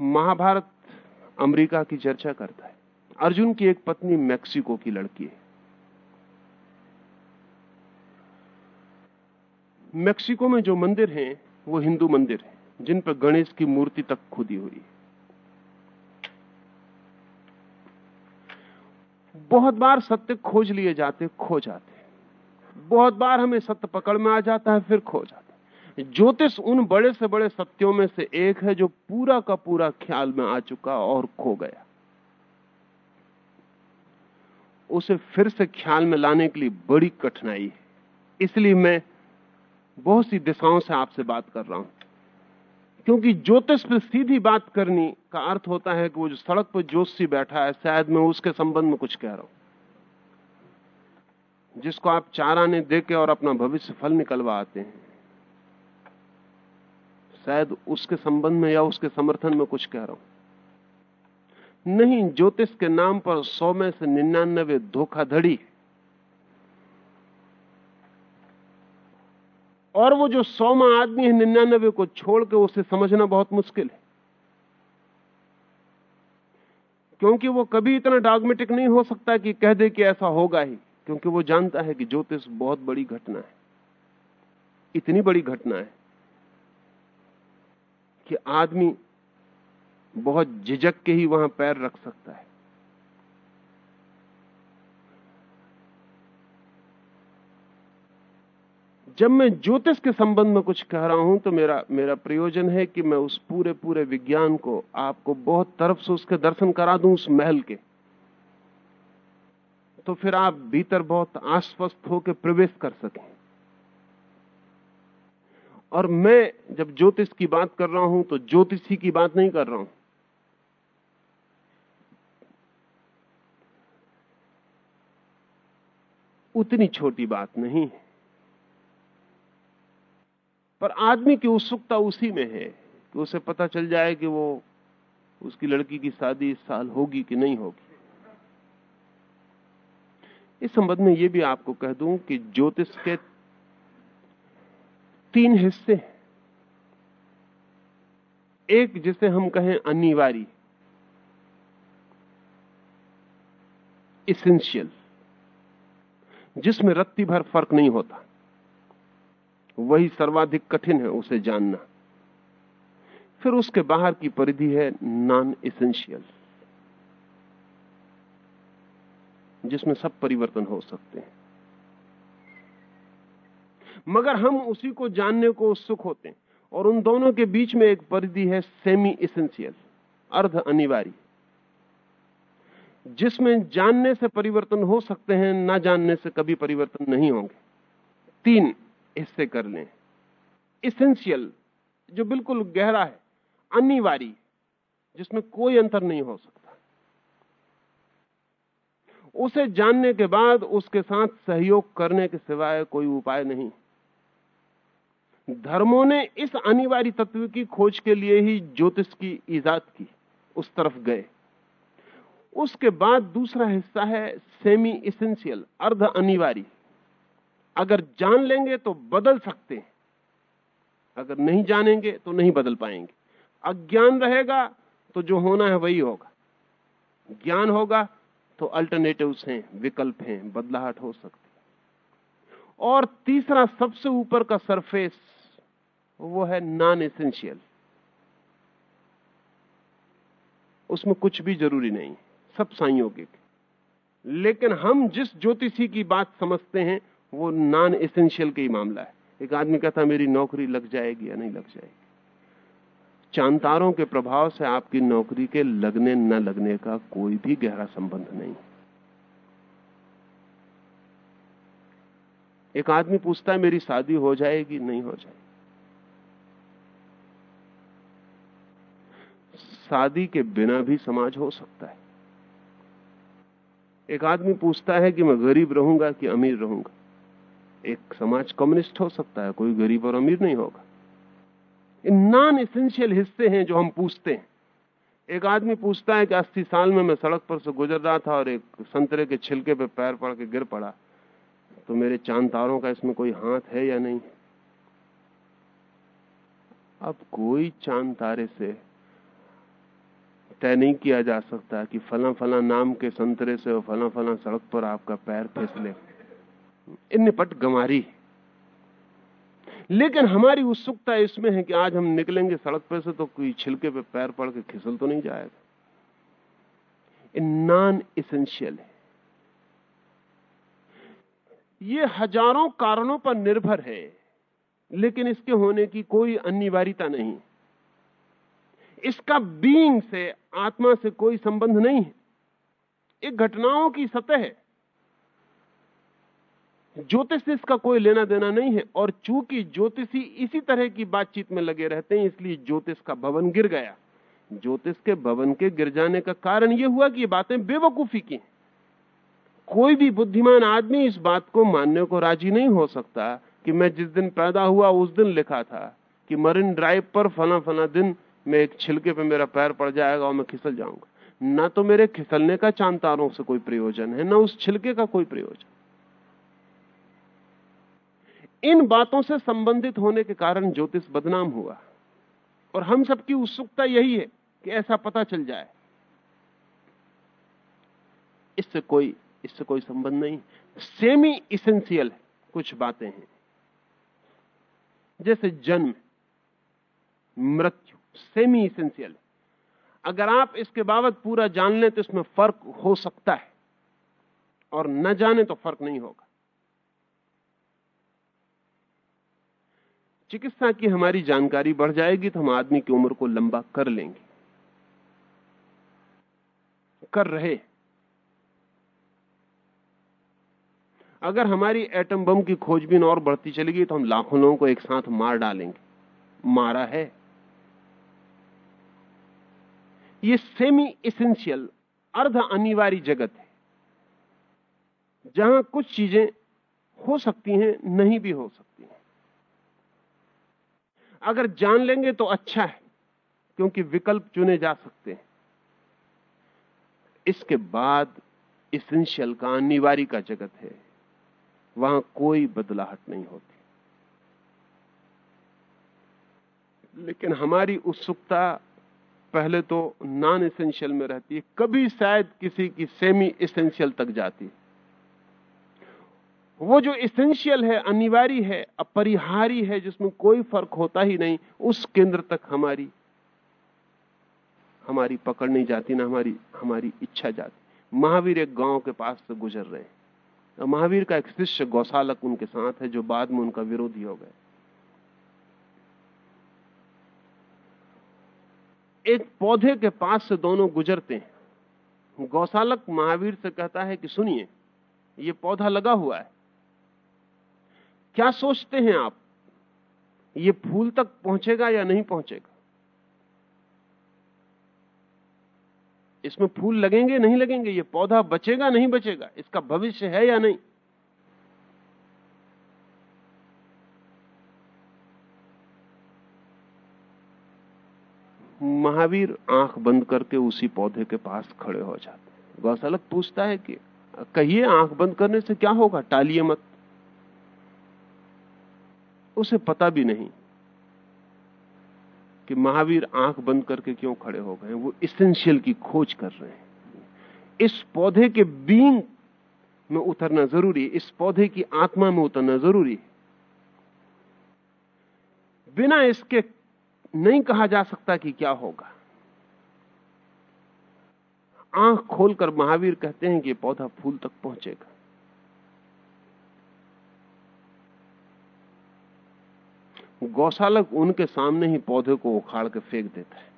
Speaker 2: महाभारत अमेरिका की चर्चा करता है। अर्जुन की एक पत्नी मैक्सिको की लड़की है। मैक्सिको में जो मंदिर हैं, वो हिंदू मंदिर हैं। जिन पर गणेश की मूर्ति तक खुदी हुई। बहुत बार सत्य खोज लिए जाते, खो जाते। बहुत बार हमें सत्य पकड़ में आ जाता है, फिर खो जाता ज्योतिष उन बड़े से बड़े सत्यों में से एक है जो पूरा का पूरा ख्याल में आ चुका और खो गया। उसे फिर से ख्याल में लाने के लिए बड़ी कठिनाई है। इसलिए मैं बहुत सी दिशाओं से आपसे बात कर रहा हूँ। क्योंकि ज्योतिष पे सीधी बात करनी का अर्थ होता है कि वो जो सड़क पर ज्योतिषी बैठा है, शायद मैं उसके संबंध में कुछ कह रहा हूँ। जिसको आप चार आने दे के और अपना भविष्य फल निकलवा आते हैं। शायद उसके संबंध में या उसके समर्थन में कुछ कह रहा हूँ। नहीं, ज्योतिष के नाम पर सौ में से निन्यानबे धोखाधड़ी और वो जो सौमा आदमी है निन्यानबे को छोड़ के उसे समझना बहुत मुश्किल है। क्योंकि वो कभी इतना डॉगमेटिक नहीं हो सकता कि कह दे कि ऐसा होगा ही, क्योंकि वो जानता है कि ज्योतिष बहुत बड़ी घटना है। इतनी बड़ी घटना है कि आदमी बहुत झिझक के ही वहाँ पैर रख सकता है। जब मैं ज्योतिष के संबंध में कुछ कह रहा हूँ तो मेरा मेरा प्रयोजन है कि मैं उस पूरे पूरे विज्ञान को, आपको बहुत तरफ़ से उसके दर्शन करा दूँ उस महल के। तो फिर आप भीतर बहुत आश्वस्त होकर प्रवेश कर सकें। और मैं जब ज्योतिष की बात कर रहा हूँ तो ज्योतिषी की बात नहीं कर रहा हूँ। उतनी छोटी बात नहीं है। पर आदमी की उत्सुकता उसी में है कि उसे पता चल जाए कि वो उसकी लड़की की शादी इस साल होगी कि नहीं होगी। इस संबंध में यह भी आपको कह दूँ कि ज्योतिष के तीन हिस्से एक जिसे हम कहें अनिवार्य इसेंशियल जिसमें रत्ती भर फ़र्क नहीं होता। वही सर्वाधिक कठिन है उसे जानना। फिर उसके बाहर की परिधि है नॉन इसेंशियल जिसमें सब परिवर्तन हो सकते हैं। मगर हम उसी को जानने को उत्सुक होते हैं, और उन दोनों के बीच में एक परिधि है सेमी इसेंशियल अर्ध अनिवार्य, जिसमें जानने से परिवर्तन हो सकते हैं, ना जानने से कभी परिवर्तन नहीं होंगे। तीन हिस्से कर लें। इसेंशियल जो बिल्कुल गहरा है, अनिवार्य, जिसमें कोई अंतर नहीं हो सकता। उसे जानने के बाद उसके साथ सहयोग करने के सिवाय कोई उपाय नहीं। धर्मों ने इस अनिवार्य तत्व की खोज के लिए ही ज्योतिष की ईजाद की, उस तरफ़ गए। उसके बाद दूसरा हिस्सा है सेमी इसेंशियल अर्ध अनिवार्य। अगर जान लेंगे तो बदल सकते हैं। अगर नहीं जानेंगे तो नहीं बदल पाएँगे। अज्ञान रहेगा तो जो होना है वही होगा। ज्ञान होगा तो अल्टरनेटिव्स हैं, विकल्प हैं, बदलाहट हो सकती और तीसरा सबसे ऊपर का सरफेस वो है नॉन एसेंशियल उसमें कुछ भी ज़रूरी नहीं, सब संयोगिक। लेकिन हम जिस ज्योतिषी की बात समझते हैं वो नॉन एसेंशियल का ही मामला है। एक आदमी कहता मेरी नौकरी लग जाएगी या नहीं लग जाएगी? चांतारों के प्रभाव से आपकी नौकरी के लगने, न लगने का कोई भी गहरा संबंध नहीं। एक आदमी पूछता है, मेरी शादी हो जाएगी, नहीं हो जाएगी? शादी के बिना भी समाज हो सकता है। एक आदमी पूछता है कि मैं गरीब रहूँगा कि अमीर रहूँगा? एक समाज कम्युनिस्ट हो सकता है, कोई गरीब और अमीर नहीं होगा। इन नॉन इसेंशियल हिस्से हैं जो हम पूछते हैं। एक आदमी पूछता है कि अस्सी साल में मैं सड़क पर से गुजर रहा था और एक संतरे के छिलके पे पैर पड़ के गिर पड़ा। तो मेरे चाँद तारों का इसमें कोई हाथ है या नहीं? अब कोई चाँद तारे से तय नहीं किया जा सकता कि फला फला नाम के संतरे से और फला फला सड़क पर आपका पैर फिसले निपट गमारी लेकिन हमारी उत्सुकता इसमें है कि आज हम निकलेंगे सड़क पर से तो कोई छिलके पे पैर पड़ के खिसल तो नहीं जाएगा। नॉन इसेंशियल है। ये हज़ारों कारणों पर निर्भर है, लेकिन इसके होने की कोई अनिवार्यता नहीं। इसका बीइंग से, आत्मा से कोई संबंध नहीं है। एक घटनाओं की सतह है। ज्योतिष इसका कोई लेना देना नहीं है और चूँकि ज्योतिषी इसी तरह की बातचीत में लगे रहते हैं, इसलिए ज्योतिष का भवन गिर गया। ज्योतिष के भवन के गिर जाने का कारण यह हुआ कि ये बातें बेवकूफ़ी की कोई भी बुद्धिमान आदमी इस बात को मानने को राज़ी नहीं हो सकता कि मैं जिस दिन पैदा हुआ, उस दिन लिखा था कि मरीन ड्राइव पर फला फला दिन में एक छिलके पे मेरा पैर पड़ जाएगा और मैं खिसल जाऊँगा। ना तो मेरे खिसलने का चाँद तारों से कोई प्रयोजन है, ना उस छिलके का कोई प्रयोजन। इन बातों से संबंधित होने के कारण ज्योतिष बदनाम हुआ। और हम सबकी उत्सुकता यही है कि ऐसा पता चल जाए। इससे कोई इससे कोई संबंध नहीं। सेमी इसेंशियल कुछ बातें हैं। जैसे जन्म, मृत्यु, सेमी इसेंशियल अगर आप इसके बाबत पूरा जान लें तो इसमें फ़र्क हो सकता है। और न जाने तो फ़र्क नहीं होगा। चिकित्सा की हमारी जानकारी बढ़ जाएगी तो हम आदमी की उम्र को लंबा कर लेंगे। कर रहे अगर हमारी एटम बम की खोजबीन और बढ़ती चलेगी तो हम लाखों लोगों को एक साथ मार डालेंगे। मारा है। ये सेमी इसेंशियल अर्ध अनिवार्य जगत है। जहाँ कुछ चीज़ें हो सकती हैं, नहीं भी हो सकती हैं। अगर जान लेंगे तो अच्छा है, क्योंकि विकल्प चुने जा सकते हैं। इसके बाद इसेंशियल का अनिवार्य का जगत है, वहाँ कोई बदलाहट नहीं होती। लेकिन हमारी उत्सुकता पहले तो नॉन इसेंशियल में रहती है, कभी शायद किसी की सेमी इसेंशियल तक जाती है। वो जो इसेंशियल है, अनिवार्य है अपरिहारी है, जिसमें कोई फ़र्क होता ही नहीं, उस केंद्र तक हमारी हमारी पकड़ नहीं जाती, ना हमारी हमारी इच्छा जाती। महावीर एक गाँव के पास से गुजर रहे हैं। महावीर का एक शिष्य गौशालक उनके साथ है, जो बाद में उनका विरोधी हो गए एक पौधे के पास से दोनों गुजरते हैं। गौशालक महावीर से कहता है कि सुनिए, ये पौधा लगा हुआ है। क्या सोचते हैं आप? ये फूल तक पहुंचेगा या नहीं पहुंचेगा? इसमें फूल लगेंगे, नहीं लगेंगे? ये पौधा बचेगा, नहीं बचेगा? इसका भविष्य है या नहीं? महावीर आँख बंद करके उसी पौधे के पास खड़े हो जाते गौशालक पूछता है कि, कहिए आँख बंद करने से क्या होगा? टालिए मत। उसे पता भी नहीं कि महावीर आँख बंद करके क्यों खड़े हो गए वो इसेंशियल की खोज कर रहे हैं। इस पौधे के बींग में उतरना ज़रूरी है। इस पौधे की आत्मा में उतरना ज़रूरी है। बिना इसके नहीं कहा जा सकता कि क्या होगा। आँख खोलकर महावीर कहते हैं कि पौधा फूल तक पहुंचेगा। गौशालक उनके सामने ही पौधे को उखाड़ के फेंक देता है।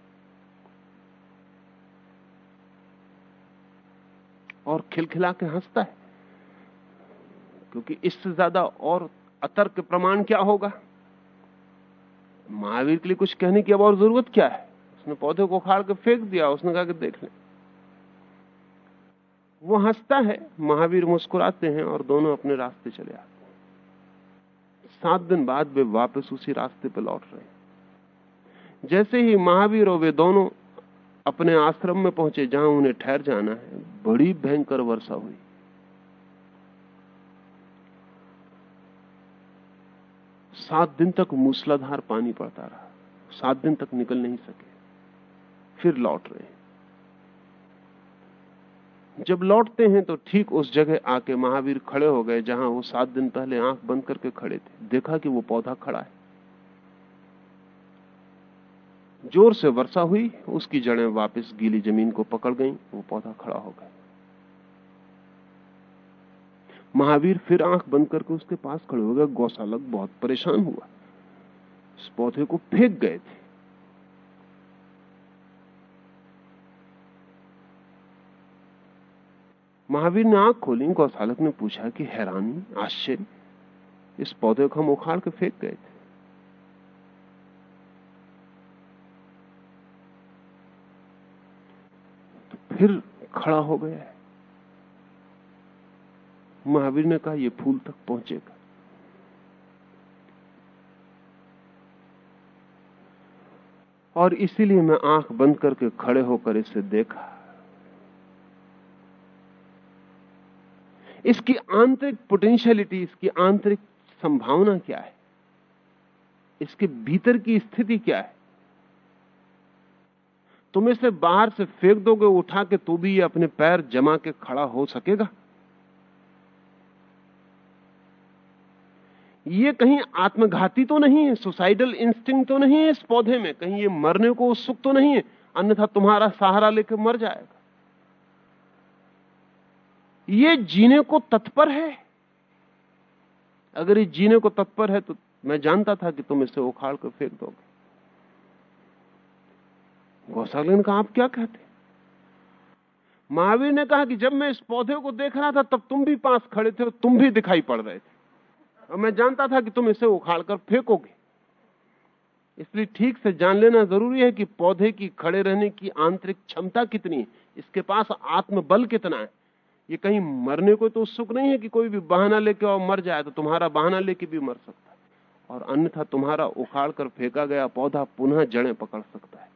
Speaker 2: और खिलखिला के हंसता है, क्योंकि इससे ज़्यादा और अतर्क प्रमाण क्या होगा? महावीर के लिए कुछ कहने की अब और ज़रूरत क्या है? उसने पौधे को उखाड़ के फेंक दिया, उसने कहा कि देख ले। वो हंसता है, महावीर मुस्कुराते हैं और दोनों अपने रास्ते चले आते सात दिन बाद वे वापस उसी रास्ते पर लौट रहे। जैसे ही महावीर और वे दोनों अपने आश्रम में पहुँचे जहाँ उन्हें ठहर जाना है, बड़ी भयंकर वर्षा हुई। सात दिन तक मूसलाधार पानी पड़ता रहा। सात दिन तक निकल नहीं सके। फिर लौट रहे। जब लौटते हैं तो ठीक उस जगह आके महावीर खड़े हो गए जहाँ वो सात दिन पहले आँख बंद करके खड़े थे। देखा कि वो पौधा खड़ा है। ज़ोर से वर्षा हुई, उसकी जड़ें वापस गीली ज़मीन को पकड़ गईं, वो पौधा खड़ा हो गया। महावीर फिर आँख बंद करके उसके पास खड़े हो गए। गौशालक बहुत परेशान हुआ। इस पौधे को फेंक गए थे। महावीर ने आँख खोली गौशालक ने पूछा कि, हैरानी, आश्चर्य, इस पौधे को हम उखाड़ के फेंक गए थे। तो फिर खड़ा हो गया है। महावीर ने कहा यह फूल तक पहुंचेगा। और इसीलिए मैं आँख बंद करके खड़े होकर इसे देखा। इसकी आंतरिक पोटेंशियलिटी इसकी आंतरिक संभावना क्या है? इसके भीतर की स्थिति क्या है? तुम इसे बाहर से फेंक दोगे, उठा के तो भी ये अपने पैर जमा के खड़ा हो सकेगा? ये कहीं आत्मघाती तो नहीं है सुसाइडल इंस्टिंग तो नहीं है इस पौधे में, कहीं ये मरने को उत्सुक तो नहीं है, अन्यथा तुम्हारा सहारा लेकर मर जाएगा। ये जीने को तत्पर है? अगर ये जीने को तत्पर है तो मैं जानता था कि तुम इसे उखाड़ कर फेंक दोगे। गौशाला ने कहा, आप क्या कहते? महावीर ने कहा कि जब मैं इस पौधे को देख रहा था, तब तुम भी पास खड़े थे और तुम भी दिखाई पड़ रहे थे। और मैं जानता था कि तुम इसे उखाड़ कर फेंकोगे। इसलिए ठीक से जान लेना ज़रूरी है कि पौधे की खड़े रहने की आंतरिक क्षमता कितनी है, इसके पास आत्मबल कितना है। ये कहीं मरने को तो उत्सुक नहीं है कि कोई भी बहाना लेके और मर जाए तो तुम्हारा बहाना लेके भी मर सकता है। और अन्यथा तुम्हारा उखाड़ कर फेंका गया पौधा पुनः जड़ें पकड़ सकता है।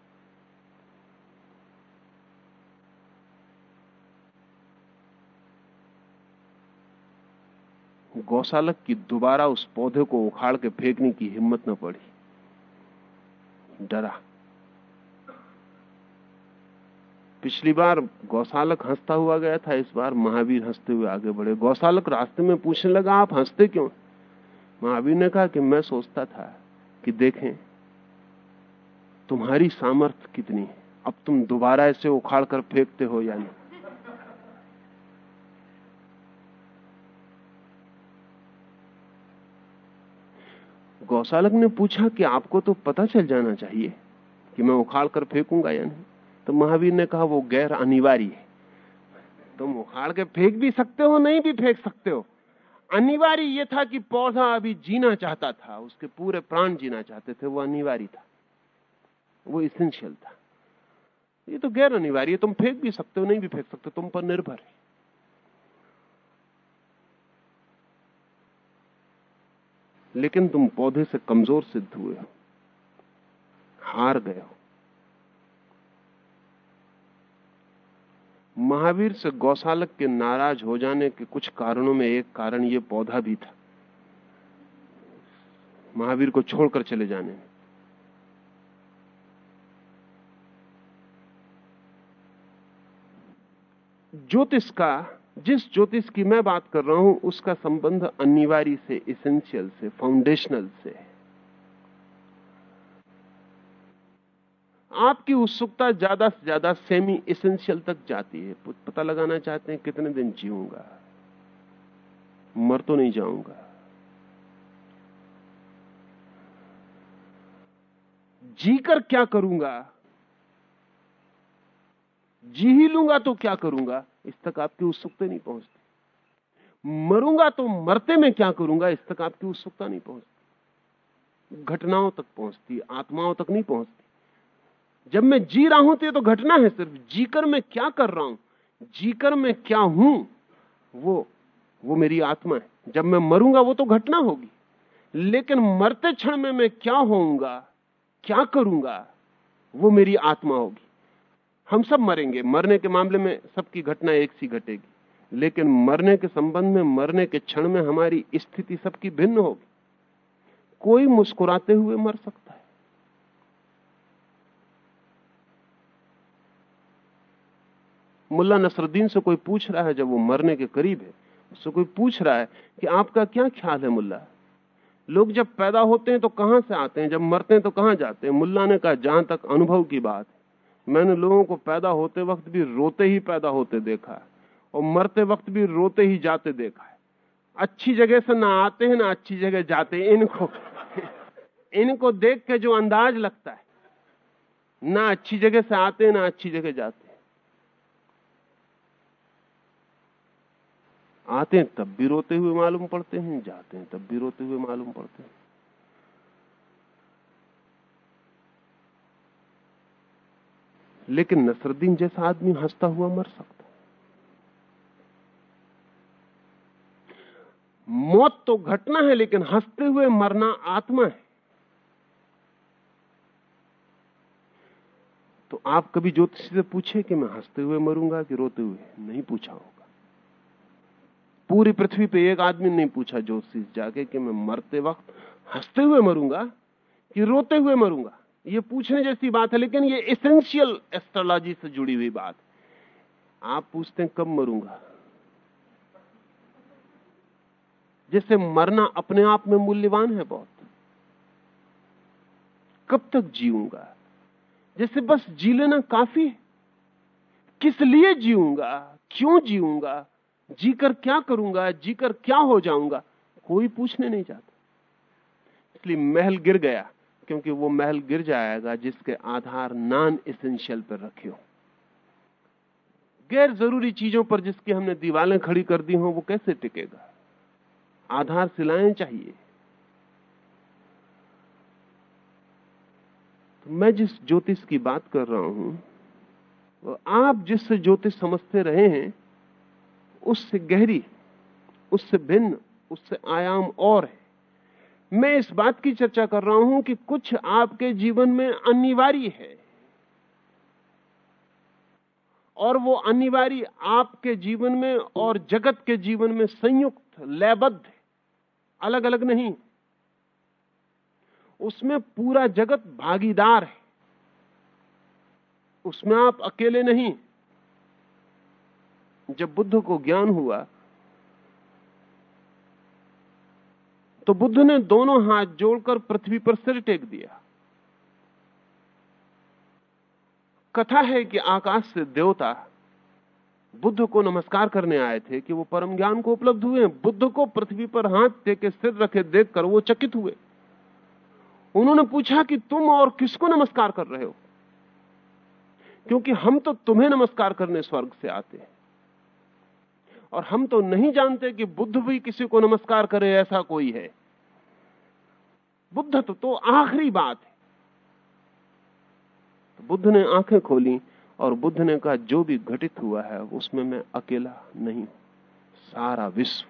Speaker 2: गौशालक की दोबारा उस पौधे को उखाड़ के फेंकने की हिम्मत न पड़ी। डरा। पिछली बार गौशालक हंसता हुआ गया था, इस बार महावीर हँसते हुए आगे बढ़े। गौशालक रास्ते में पूछने लगा, आप हँसते क्यों? महावीर ने कहा कि मैं सोचता था कि देखें, तुम्हारी सामर्थ्य कितनी है? अब तुम दोबारा इसे उखाड़ कर फेंकते हो या नहीं? गौशालक ने पूछा कि आपको तो पता चल जाना चाहिए कि मैं उखाड़ कर फेंकूँगा या नहीं। तो महावीर ने कहा, वो गैर अनिवार्य है। तुम उखाड़ के फेंक भी सकते हो, नहीं भी फेंक सकते हो। अनिवार्य ये था कि पौधा अभी जीना चाहता था, उसके पूरे प्राण जीना चाहते थे, वो अनिवार्य था। वो इसेंशियल था। ये तो गैर अनिवार्य, तुम फेंक भी सकते हो, नहीं भी फेंक सकते तुम पर निर्भर है। लेकिन तुम पौधे से कमज़ोर सिद्ध हुए हो, हार गए हो। महावीर से गौशालक के नाराज़ हो जाने के कुछ कारणों में एक कारण ये पौधा भी था। महावीर को छोड़कर चले जाने। में ज्योतिष का, जिस ज्योतिष की मैं बात कर रहा हूँ, उसका संबंध अनिवार्य से इसेंशियल से फाउंडेशनल से है। आपकी उत्सुकता ज़्यादा से ज़्यादा सेमी इसेंशियल तक जाती है। पता लगाना चाहते हैं कितने दिन जीऊँगा। मर तो नहीं जाऊँगा। जीकर क्या करूँगा? जी ही लूँगा तो क्या करूँगा? इस तक आपकी उत्सुकता नहीं पहुँचती। मरूँगा तो मरते में क्या करूँगा? इस तक आपकी उत्सुकता नहीं पहुँचती। घटनाओं तक पहुँचती, आत्माओं तक नहीं पहुँचती। जब मैं जी रहा हूँ तो ये तो घटना है सिर्फ़। जीकर मैं क्या कर रहा हूँ? जीकर मैं क्या हूँ? वो वो मेरी आत्मा है। जब मैं मरूँगा वो तो घटना होगी। लेकिन मरते क्षण में मैं क्या होऊँगा? क्या करूँगा? वो मेरी आत्मा होगी। हम सब मरेंगे। मरने के मामले में सबकी घटना एक सी घटेगी। लेकिन मरने के संबंध में, मरने के क्षण में हमारी स्थिति सबकी भिन्न होगी। कोई मुस्कुराते हुए मर सकता है। मुल्ला नसरुद्दीन से कोई पूछ रहा है, जब वो मरने के करीब है, उससे कोई पूछ रहा है कि आपका क्या ख्याल है मुल्ला? लोग जब पैदा होते हैं तो कहाँ से आते हैं? जब मरते हैं तो कहाँ जाते हैं? मुल्ला ने कहा, जहाँ तक अनुभव की बात है। मैंने लोगों को पैदा होते वक्त भी रोते ही पैदा होते देखा है, और मरते वक्त भी रोते ही जाते देखा है। अच्छी जगह से ना आते हैं, ना अच्छी जगह जाते हैं। इनको इनको देख के जो अंदाज लगता है, ना अच्छी जगह से आते हैं, ना अच्छी जगह जाते आते हैं, तब भी रोते हुए मालूम पड़ते हैं, जाते हैं, तब भी रोते हुए मालूम पड़ते हैं। लेकिन नसरुद्दीन जैसा आदमी हंसता हुआ मर सकता मौत तो घटना है, लेकिन हँसते हुए मरना आत्मा है। तो आप कभी ज्योतिष से पूछे कि मैं हँसते हुए मरूँगा कि रोते हुए? नहीं पूछा होगा। पूरी पृथ्वी पे एक आदमी नहीं पूछा ज्योतिष जाके कि मैं मरते वक्त हँसते हुए मरूँगा कि रोते हुए मरूँगा? ये पूछने जैसी बात है, लेकिन ये एसेंशियल एस्ट्रोलॉजी से जुड़ी हुई बात। आप पूछते हैं, कब मरूँगा? जैसे मरना अपने आप में मूल्यवान है बहुत। कब तक जीऊँगा? जैसे बस जी लेना काफ़ी किस लिए जीऊँगा? क्यों जीऊँगा? जीकर क्या करूँगा, जीकर क्या हो जाऊँगा? कोई पूछने नहीं जाता इसलिए महल गिर गया, क्योंकि वो महल गिर जाएगा जिसके आधार नॉन इसेंशियल पर रखे हो। गैर ज़रूरी चीज़ों पर जिसकी हमने दीवारें खड़ी कर दी हो, वो कैसे टिकेगा? आधार सिलाएँ चाहिए। तो मैं जिस ज्योतिष की बात कर रहा हूँ आप जिससे ज्योतिष समझते रहे हैं उससे गहरी, उससे भिन्न, उससे आयाम और है। मैं इस बात की चर्चा कर रहा हूँ कि कुछ आपके जीवन में अनिवार्य है और वो अनिवार्य आपके जीवन में और जगत के जीवन में संयुक्त, लयबद्ध अलग अलग नहीं। उसमें पूरा जगत भागीदार है। उसमें आप अकेले नहीं। जब बुद्ध को ज्ञान हुआ तो बुद्ध ने दोनों हाथ जोड़कर पृथ्वी पर सिर टेक दिया। कथा है कि आकाश से देवता बुद्ध को नमस्कार करने आए थे कि वो परम ज्ञान को उपलब्ध हुए बुद्ध को पृथ्वी पर हाथ टेके सिर रखे देखकर वो चकित हुए। उन्होंने पूछा कि तुम और किसको नमस्कार कर रहे हो? क्योंकि हम तो तुम्हें नमस्कार करने स्वर्ग से आते हैं। और हम तो नहीं जानते कि बुद्ध भी किसी को नमस्कार करे ऐसा कोई है। बुद्ध तो, तो आखिरी बात है। तो बुद्ध ने आँखें खोली और बुद्ध ने कहा जो भी घटित हुआ है उसमें मैं अकेला नहीं सारा विश्व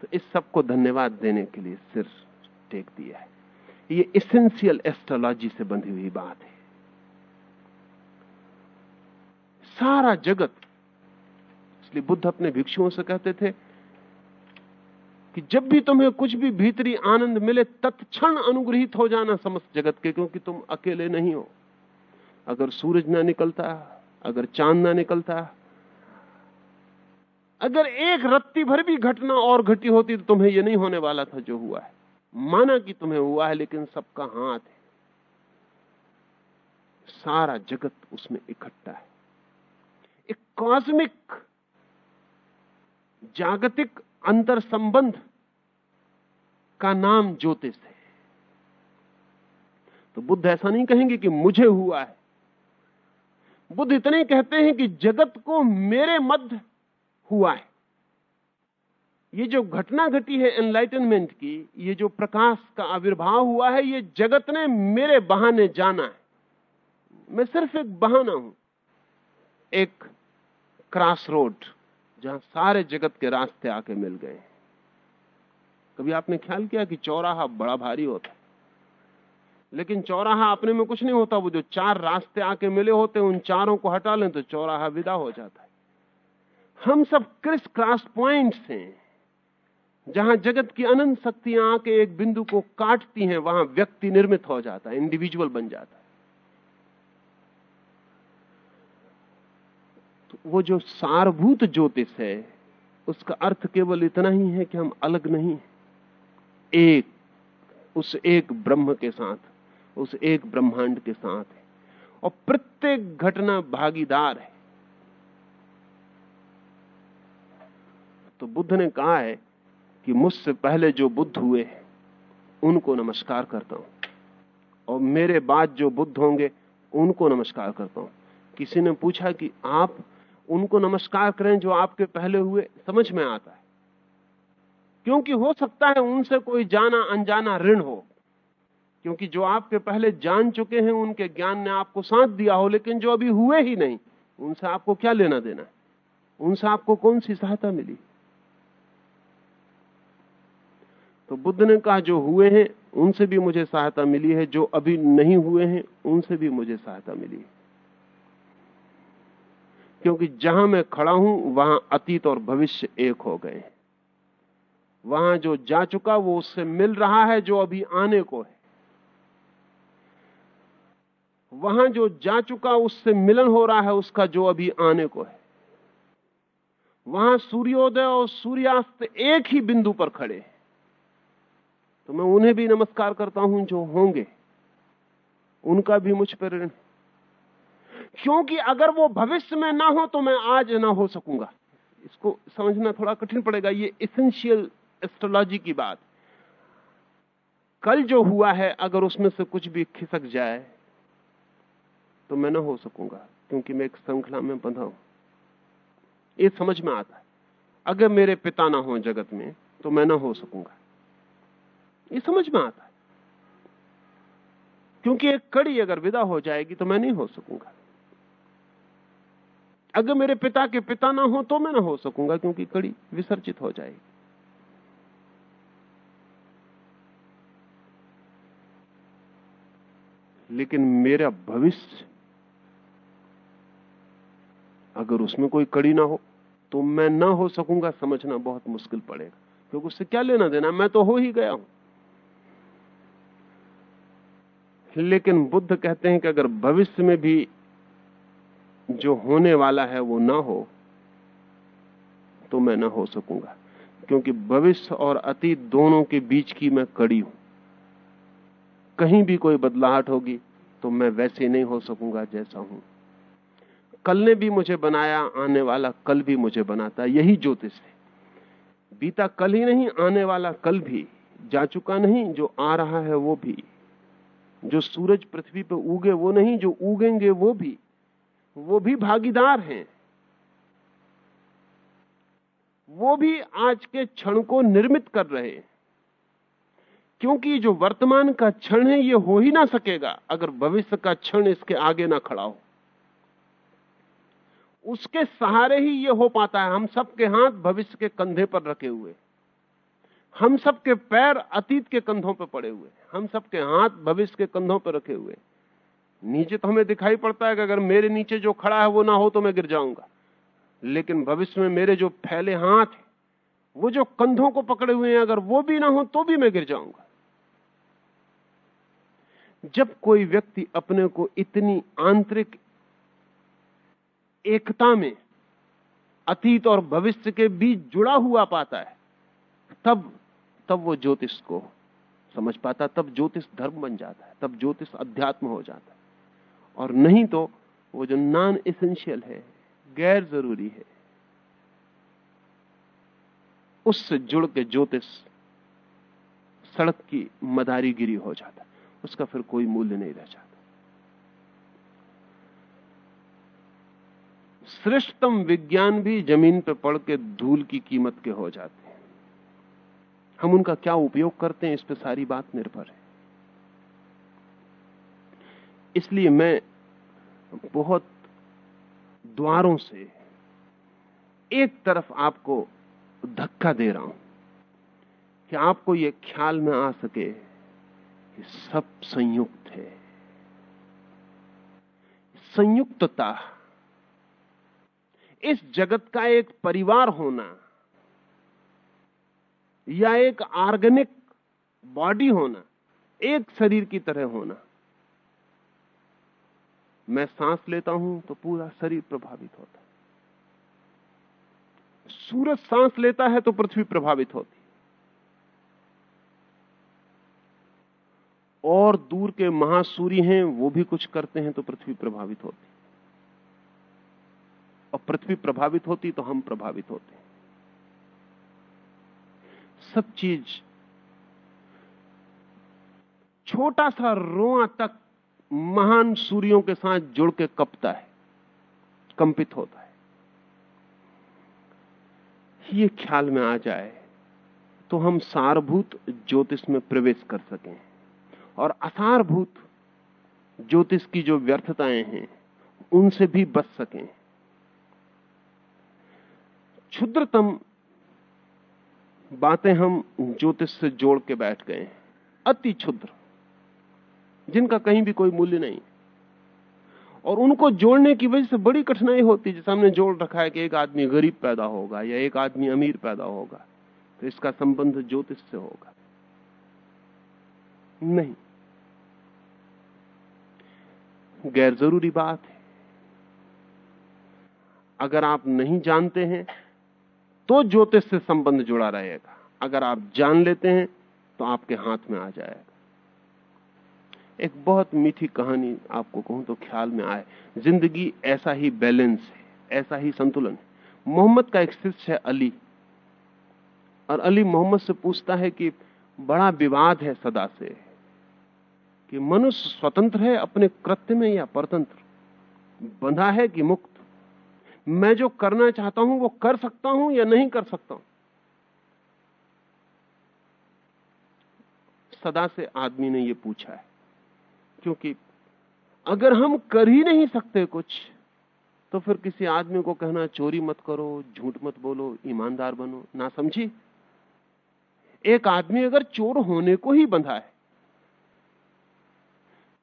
Speaker 2: तो इस सबको धन्यवाद देने के लिए सिर टेक दिया है। ये इसेंशियल एस्ट्रोलॉजी से बंधी हुई बात है। सारा जगत इसलिए बुद्ध अपने भिक्षुओं से कहते थे कि जब भी तुम्हें कुछ भी भीतरी आनंद मिले, तत्क्षण अनुग्रहित हो जाना समस्त जगत के, क्योंकि तुम अकेले नहीं हो। अगर सूरज ना निकलता, अगर चाँद ना निकलता, अगर एक रत्ती भर भी घटना और घटी होती तो तुम्हें यह नहीं होने वाला था जो हुआ है। माना कि तुम्हें हुआ है, लेकिन सबका हाथ है। सारा जगत उसमें इकट्ठा है। एक कॉस्मिक जागतिक अंतर संबंध का नाम ज्योतिष है। तो बुद्ध ऐसा नहीं कहेंगे कि मुझे हुआ है। बुद्ध इतने कहते हैं कि जगत को मेरे मध्य हुआ है। ये जो घटना घटी है एनलाइटनमेंट की, ये जो प्रकाश का आविर्भाव हुआ है, ये जगत ने मेरे बहाने जाना है। मैं सिर्फ़ एक बहाना हूँ। एक क्रॉस रोड जहाँ सारे जगत के रास्ते आके मिल गए। कभी आपने ख्याल किया कि चौराहा बड़ा भारी होता है? लेकिन चौराहा अपने में कुछ नहीं होता। वो जो चार रास्ते आके मिले होते उन चारों को हटा लें तो चौराहा विदा हो जाता है। हम सब क्रिस क्रॉस पॉइंट्स हैं। जहाँ जगत की अनंत शक्तियाँ आके एक बिंदु को काटती हैं, वहाँ व्यक्ति निर्मित हो जाता है, इंडिविजुअल बन जाता है। वो जो सारभूत ज्योतिष है, उसका अर्थ केवल इतना ही है कि हम अलग नहीं एक, उस एक ब्रह्म के साथ, उस एक ब्रह्मांड के साथ है। और प्रत्येक घटना भागीदार है। तो बुद्ध ने कहा है कि मुझसे पहले जो बुद्ध हुए, उनको नमस्कार करता हूँ। और मेरे बाद जो बुद्ध होंगे, उनको नमस्कार करता हूँ। किसी ने पूछा कि आप उनको नमस्कार करें जो आपके पहले हुए, समझ में आता है। क्योंकि हो सकता है उनसे कोई जाना अनजाना ऋण हो, क्योंकि जो आपके पहले जान चुके हैं, उनके ज्ञान ने आपको साथ दिया हो, लेकिन जो अभी हुए ही नहीं, उनसे आपको क्या लेना देना? उनसे आपको कौन सी सहायता मिली? तो बुद्ध ने कहा, जो हुए हैं, उनसे भी मुझे सहायता मिली है, जो अभी नहीं हुए हैं, उनसे भी मुझे सहायता मिली है। क्योंकि जहाँ मैं खड़ा हूँ, वहाँ अतीत और भविष्य एक हो गए वहाँ जो जा चुका, वो उससे मिल रहा है, जो अभी आने को है। वहाँ जो जा चुका, उससे मिलन हो रहा है, उसका जो अभी आने को है। वहाँ सूर्योदय और सूर्यास्त एक ही बिंदु पर खड़े हैं। तो मैं उन्हें भी नमस्कार करता हूँ, जो होंगे। उनका भी मुझ पर ऋण क्योंकि अगर वो भविष्य में ना हो तो मैं आज ना हो सकूँगा। इसको समझना थोड़ा कठिन पड़ेगा। ये इसेंशियल एस्ट्रोलॉजी की बात। कल जो हुआ है, अगर उसमें से कुछ भी खिसक जाए तो मैं ना हो सकूँगा, क्योंकि मैं एक श्रृंखला में बंधा हूँ। ये समझ में आता है। अगर मेरे पिता ना हो जगत में तो मैं ना हो सकूँगा। ये समझ में आता है। क्योंकि एक कड़ी अगर विदा हो जाएगी तो मैं नहीं हो सकूँगा। अगर मेरे पिता के पिता ना हो तो मैं ना हो सकूँगा, क्योंकि कड़ी विसर्जित हो जाएगी। लेकिन मेरा भविष्य, अगर उसमें कोई कड़ी ना हो तो मैं ना हो सकूँगा, समझना बहुत मुश्किल पड़ेगा। क्योंकि उससे क्या लेना देना, मैं तो हो ही गया हूँ। लेकिन बुद्ध कहते हैं कि अगर भविष्य में भी जो होने वाला है वो ना हो तो मैं ना हो सकूँगा। क्योंकि भविष्य और अतीत दोनों के बीच की मैं कड़ी हूँ। कहीं भी कोई बदलाहट होगी तो मैं वैसे नहीं हो सकूँगा जैसा हूँ। कल ने भी मुझे बनाया, आने वाला कल भी मुझे बनाता। यही ज्योतिष है। बीता कल ही नहीं, आने वाला कल भी। जा चुका नहीं, जो आ रहा है वो भी। जो सूरज पृथ्वी पर उगे, वो नहीं, जो उगेंगे वो भी। वो भी भागीदार हैं। वो भी आज के क्षण को निर्मित कर रहे हैं। क्योंकि जो वर्तमान का क्षण है, ये हो ही ना सकेगा अगर भविष्य का क्षण इसके आगे ना खड़ा हो। उसके सहारे ही ये हो पाता है, हम सबके हाथ भविष्य के कंधे पर रखे हुए। हम सबके पैर अतीत के कंधों पर पड़े हुए। हम सबके हाथ भविष्य के कंधों पर रखे हुए। नीचे तो हमें दिखाई पड़ता है कि अगर मेरे नीचे जो खड़ा है वो ना हो तो मैं गिर जाऊँगा। लेकिन भविष्य में मेरे जो फैले हाथ हैं, वो जो कंधों को पकड़े हुए हैं, अगर वो भी ना हो तो भी मैं गिर जाऊँगा। जब कोई व्यक्ति अपने को इतनी आंतरिक एकता में अतीत और भविष्य के बीच जुड़ा हुआ पाता है, तब तब वो ज्योतिष को समझ पाता तब ज्योतिष धर्म बन जाता है, तब ज्योतिष अध्यात्म हो जाता है। और नहीं तो वो जो नॉन एसेंशियल है, गैर ज़रूरी है। उससे जुड़ के ज्योतिष सड़क की मदारीगिरी हो जाता उसका फिर कोई मूल्य नहीं रह जाता। श्रेष्ठतम विज्ञान भी ज़मीन पर पड़ के धूल की कीमत के हो जाते हैं। हम उनका क्या उपयोग करते हैं, इस पर सारी बात निर्भर है। इसलिए मैं बहुत द्वारों से एक तरफ़ आपको धक्का दे रहा हूँ कि आपको यह ख्याल में आ सके कि सब संयुक्त है। संयुक्तता, इस जगत का एक परिवार होना या एक ऑर्गेनिक बॉडी होना, एक शरीर की तरह होना मैं सांस लेता हूँ तो पूरा शरीर प्रभावित होता है। सूरज सांस लेता है तो पृथ्वी प्रभावित होती और दूर के महासूर्य हैं, वो भी कुछ करते हैं तो पृथ्वी प्रभावित होती और पृथ्वी प्रभावित होती तो हम प्रभावित होते सब चीज़ छोटा सा रोआ तक महान सूर्यों के साथ जुड़ के कपता है, कंपित होता है। ये ख्याल में आ जाए तो हम सारभूत ज्योतिष में प्रवेश कर सकें और असारभूत ज्योतिष की जो व्यर्थताएँ हैं, उनसे भी बच सकें। क्षुद्रतम बातें हम ज्योतिष से जोड़ के बैठ गए अति क्षुद्र। जिनका कहीं भी कोई मूल्य नहीं। और उनको जोड़ने की वजह से बड़ी कठिनाई होती है, जैसे हमने जोड़ रखा है कि एक आदमी गरीब पैदा होगा या एक आदमी अमीर पैदा होगा तो इसका संबंध ज्योतिष से होगा। नहीं। गैर ज़रूरी बात है। अगर आप नहीं जानते हैं तो ज्योतिष से संबंध जुड़ा रहेगा। अगर आप जान लेते हैं तो आपके हाथ में आ जाएगा। एक बहुत मीठी कहानी आपको कहूँ तो ख्याल में आए। ज़िंदगी ऐसा ही बैलेंस है, ऐसा ही संतुलन है। मोहम्मद का एक शिष्य है अली। और अली मोहम्मद से पूछता है कि बड़ा विवाद है सदा से, कि मनुष्य स्वतंत्र है अपने कृत्य में या परतंत्र? बंधा है कि मुक्त? मैं जो करना चाहता हूँ, वो कर सकता हूँ या नहीं कर सकता हूँ? सदा से आदमी ने ये पूछा है। क्योंकि अगर हम कर ही नहीं सकते कुछ तो फिर किसी आदमी को कहना, चोरी मत करो, झूठ मत बोलो, ईमानदार बनो। ना समझी? एक आदमी अगर चोर होने को ही बंधा है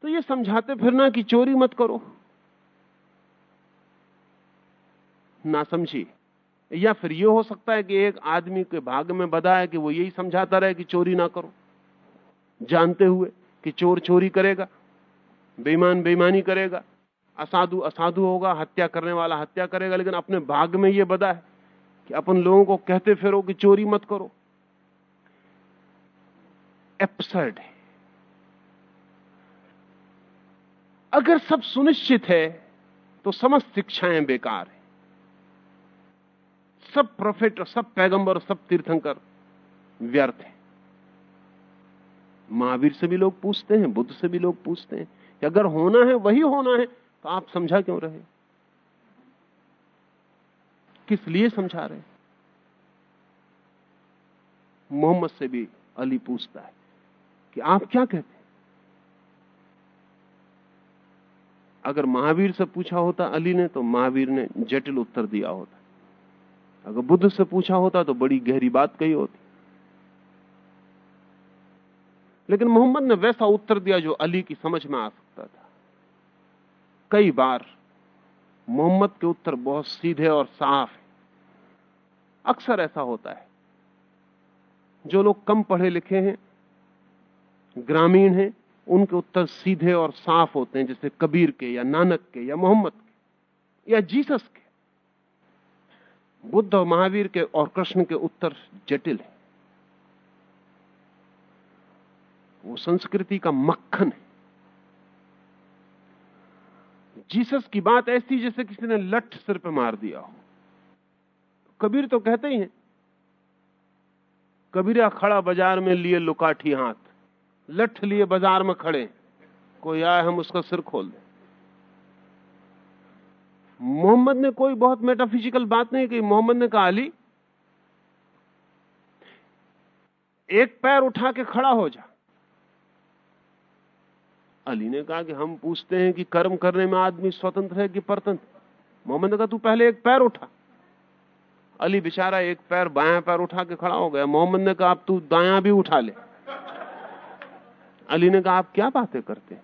Speaker 2: तो ये समझाते फिरना कि चोरी मत करो। ना समझी? या फिर ये हो सकता है कि एक आदमी के भाग में बधा है कि वो यही समझाता रहे कि चोरी ना करो। जानते हुए कि चोर चोरी करेगा। बेईमान, बेईमानी करेगा। असाधु असाधु होगा, हत्या करने वाला हत्या करेगा, लेकिन अपने भाग में ये बदा है कि अपन लोगों को कहते फिरो कि चोरी मत करो। एप्सर्ड है। अगर सब सुनिश्चित है तो समस्त शिक्षाएँ बेकार है। सब प्रोफेट सब पैगंबर, सब तीर्थंकर व्यर्थ है। महावीर से भी लोग पूछते हैं, बुद्ध से भी लोग पूछते हैं कि अगर होना है, वही होना है तो आप समझा क्यों रहे? किस लिए समझा रहे? मोहम्मद से भी अली पूछता है कि आप क्या कहते हैं? अगर महावीर से पूछा होता अली ने तो महावीर ने जटिल उत्तर दिया होता। अगर बुद्ध से पूछा होता तो बड़ी गहरी बात कही होती। लेकिन मोहम्मद ने वैसा उत्तर दिया जो अली की समझ में आ सकता था। कई बार मोहम्मद के उत्तर बहुत सीधे और साफ़ है। अक्सर ऐसा होता है। जो लोग कम पढ़े लिखे हैं, ग्रामीण हैं, उनके उत्तर सीधे और साफ़ होते हैं, जैसे कबीर के या नानक के या मोहम्मद के या जीसस के। बुद्ध और महावीर के और कृष्ण के उत्तर जटिल है। वो संस्कृति का मक्खन है। जीसस की बात ऐसी जैसे किसी ने लठ सिर पे मार दिया हो। कबीर तो कहते ही हैं, कबीरा खड़ा बाज़ार में लिए लुकाठी हाथ, लठ लिए बाज़ार में खड़े, कोई आए, हम उसका सिर खोल दें। मोहम्मद ने कोई बहुत मेटाफिजिकल बात नहीं कही मोहम्मद ने कहा, अली, एक पैर उठा के खड़ा हो जा अली ने कहा कि हम पूछते हैं कि कर्म करने में आदमी स्वतंत्र है कि परतंत्र? मोहम्मद ने कहा, तू पहले एक पैर उठा। अली बेचारा एक पैर बायां पैर उठा के खड़ा हो गया। मोहम्मद ने कहा, अब तू दायां भी उठा ले। अली ने कहा, आप क्या बातें करते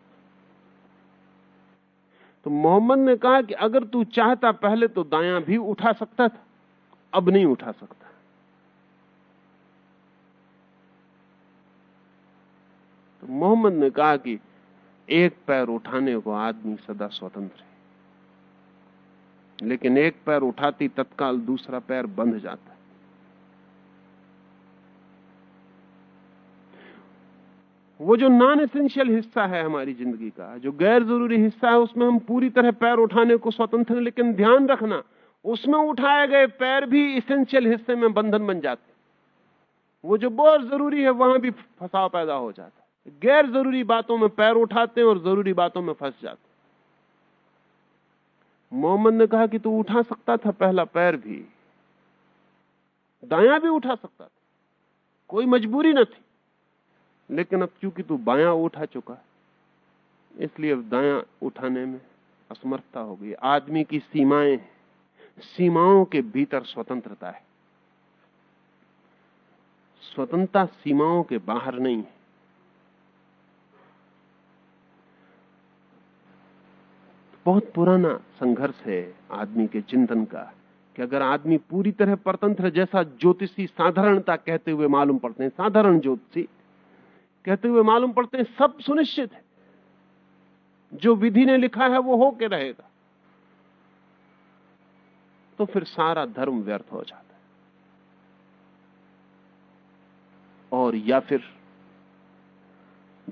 Speaker 2: तो मोहम्मद ने कहा कि अगर तू चाहता पहले तो दायां भी उठा सकता था, अब नहीं उठा सकता। तो मोहम्मद ने कहा कि एक पैर उठाने को आदमी सदा स्वतंत्र है। लेकिन एक पैर उठाती तत्काल दूसरा पैर बंध जाता है। वो जो नॉन एसेंशियल हिस्सा है हमारी ज़िंदगी का, जो गैर ज़रूरी हिस्सा है, उसमें हम पूरी तरह पैर उठाने को स्वतंत्र हैं, लेकिन ध्यान रखना, उसमें उठाए गए पैर भी इसेंशियल हिस्से में बंधन बन जाते वो जो बहुत ज़रूरी है, वहाँ भी फंसाव पैदा हो जाता गैर ज़रूरी बातों में पैर उठाते हैं और ज़रूरी बातों में फंस जाते मोहम्मद ने कहा कि तू उठा सकता था पहला पैर भी। दाया भी उठा सकता था। कोई मजबूरी न थी। लेकिन अब चूँकि तू बाया उठा चुका इसलिए अब दाया उठाने में असमर्थता हो गई। आदमी की सीमाएँ सीमाओं के भीतर स्वतंत्रता है। स्वतंत्रता सीमाओं के बाहर नहीं है। बहुत पुराना संघर्ष है आदमी के चिंतन का, कि अगर आदमी पूरी तरह परतंत्र जैसा ज्योतिषी साधारणता कहते हुए मालूम पड़ते हैं, साधारण ज्योतिषी कहते हुए मालूम पड़ते हैं, सब सुनिश्चित है। जो विधि ने लिखा है, वो हो के रहेगा। तो फिर सारा धर्म व्यर्थ हो जाता है। और या फिर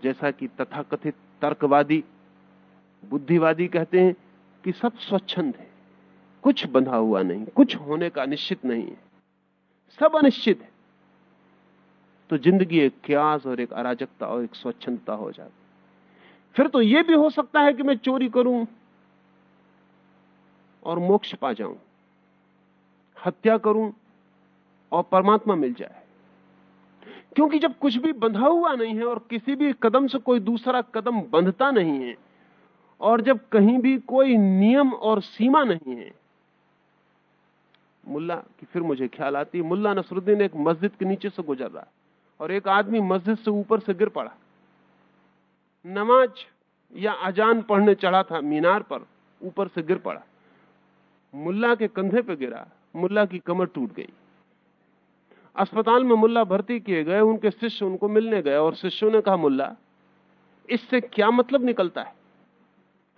Speaker 2: जैसा कि तथाकथित तर्कवादी बुद्धिवादी कहते हैं कि सब स्वच्छंद है। कुछ बंधा हुआ नहीं, कुछ होने का निश्चित नहीं है। सब अनिश्चित है। तो ज़िंदगी एक क्यास और एक अराजकता और एक स्वच्छंदता हो जाती फिर तो यह भी हो सकता है कि मैं चोरी करूँ और मोक्ष पा जाऊँ, हत्या करूँ और परमात्मा मिल जाए। क्योंकि जब कुछ भी बंधा हुआ नहीं है और किसी भी कदम से कोई दूसरा कदम बंधता नहीं है और जब कहीं भी कोई नियम और सीमा नहीं है, मुल्ला की फिर मुझे ख्याल आती है मुल्ला नसरुद्दीन एक मस्जिद के नीचे से गुजर रहा और एक आदमी मस्जिद से ऊपर से गिर पड़ा। नमाज़ या अजान पढ़ने चढ़ा था मीनार पर, ऊपर से गिर पड़ा। मुल्ला के कंधे पर गिरा, मुल्ला की कमर टूट गई। अस्पताल में मुल्ला भर्ती किए गए, उनके शिष्य उनको मिलने गए और शिष्यों ने कहा, मुल्ला, इससे क्या मतलब निकलता है?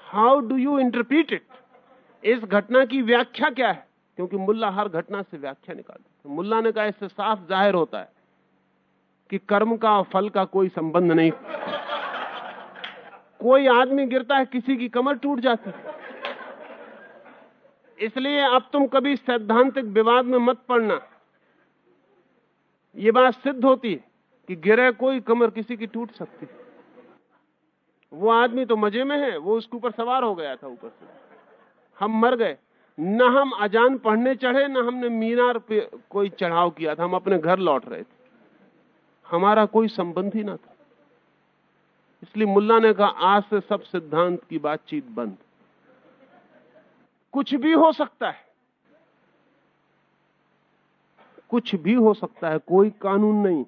Speaker 2: How do you interpret it? इस घटना की व्याख्या क्या है? क्योंकि मुल्ला हर घटना से व्याख्या निकालते तो मुल्ला ने कहा, इससे साफ़ ज़ाहिर होता है कि कर्म का और फल का कोई संबंध नहीं। कोई आदमी गिरता है, किसी की कमर टूट जाती है। इसलिए अब तुम कभी सैद्धांतिक विवाद में मत पड़ना। यह बात सिद्ध होती है कि गिरे कोई कमर किसी की टूट सकती वो आदमी तो मज़े में है, वो उसके ऊपर सवार हो गया था ऊपर से। हम मर गए। न हम अजान पढ़ने चढ़े, न हमने मीनार पे कोई चढ़ाव किया था, हम अपने घर लौट रहे थे। हमारा कोई संबंध ही ना था। इसलिए मुल्ला ने कहा, आज से सब सिद्धांत की बातचीत बंद। कुछ भी हो सकता है। कुछ भी हो सकता है, कोई कानून नहीं।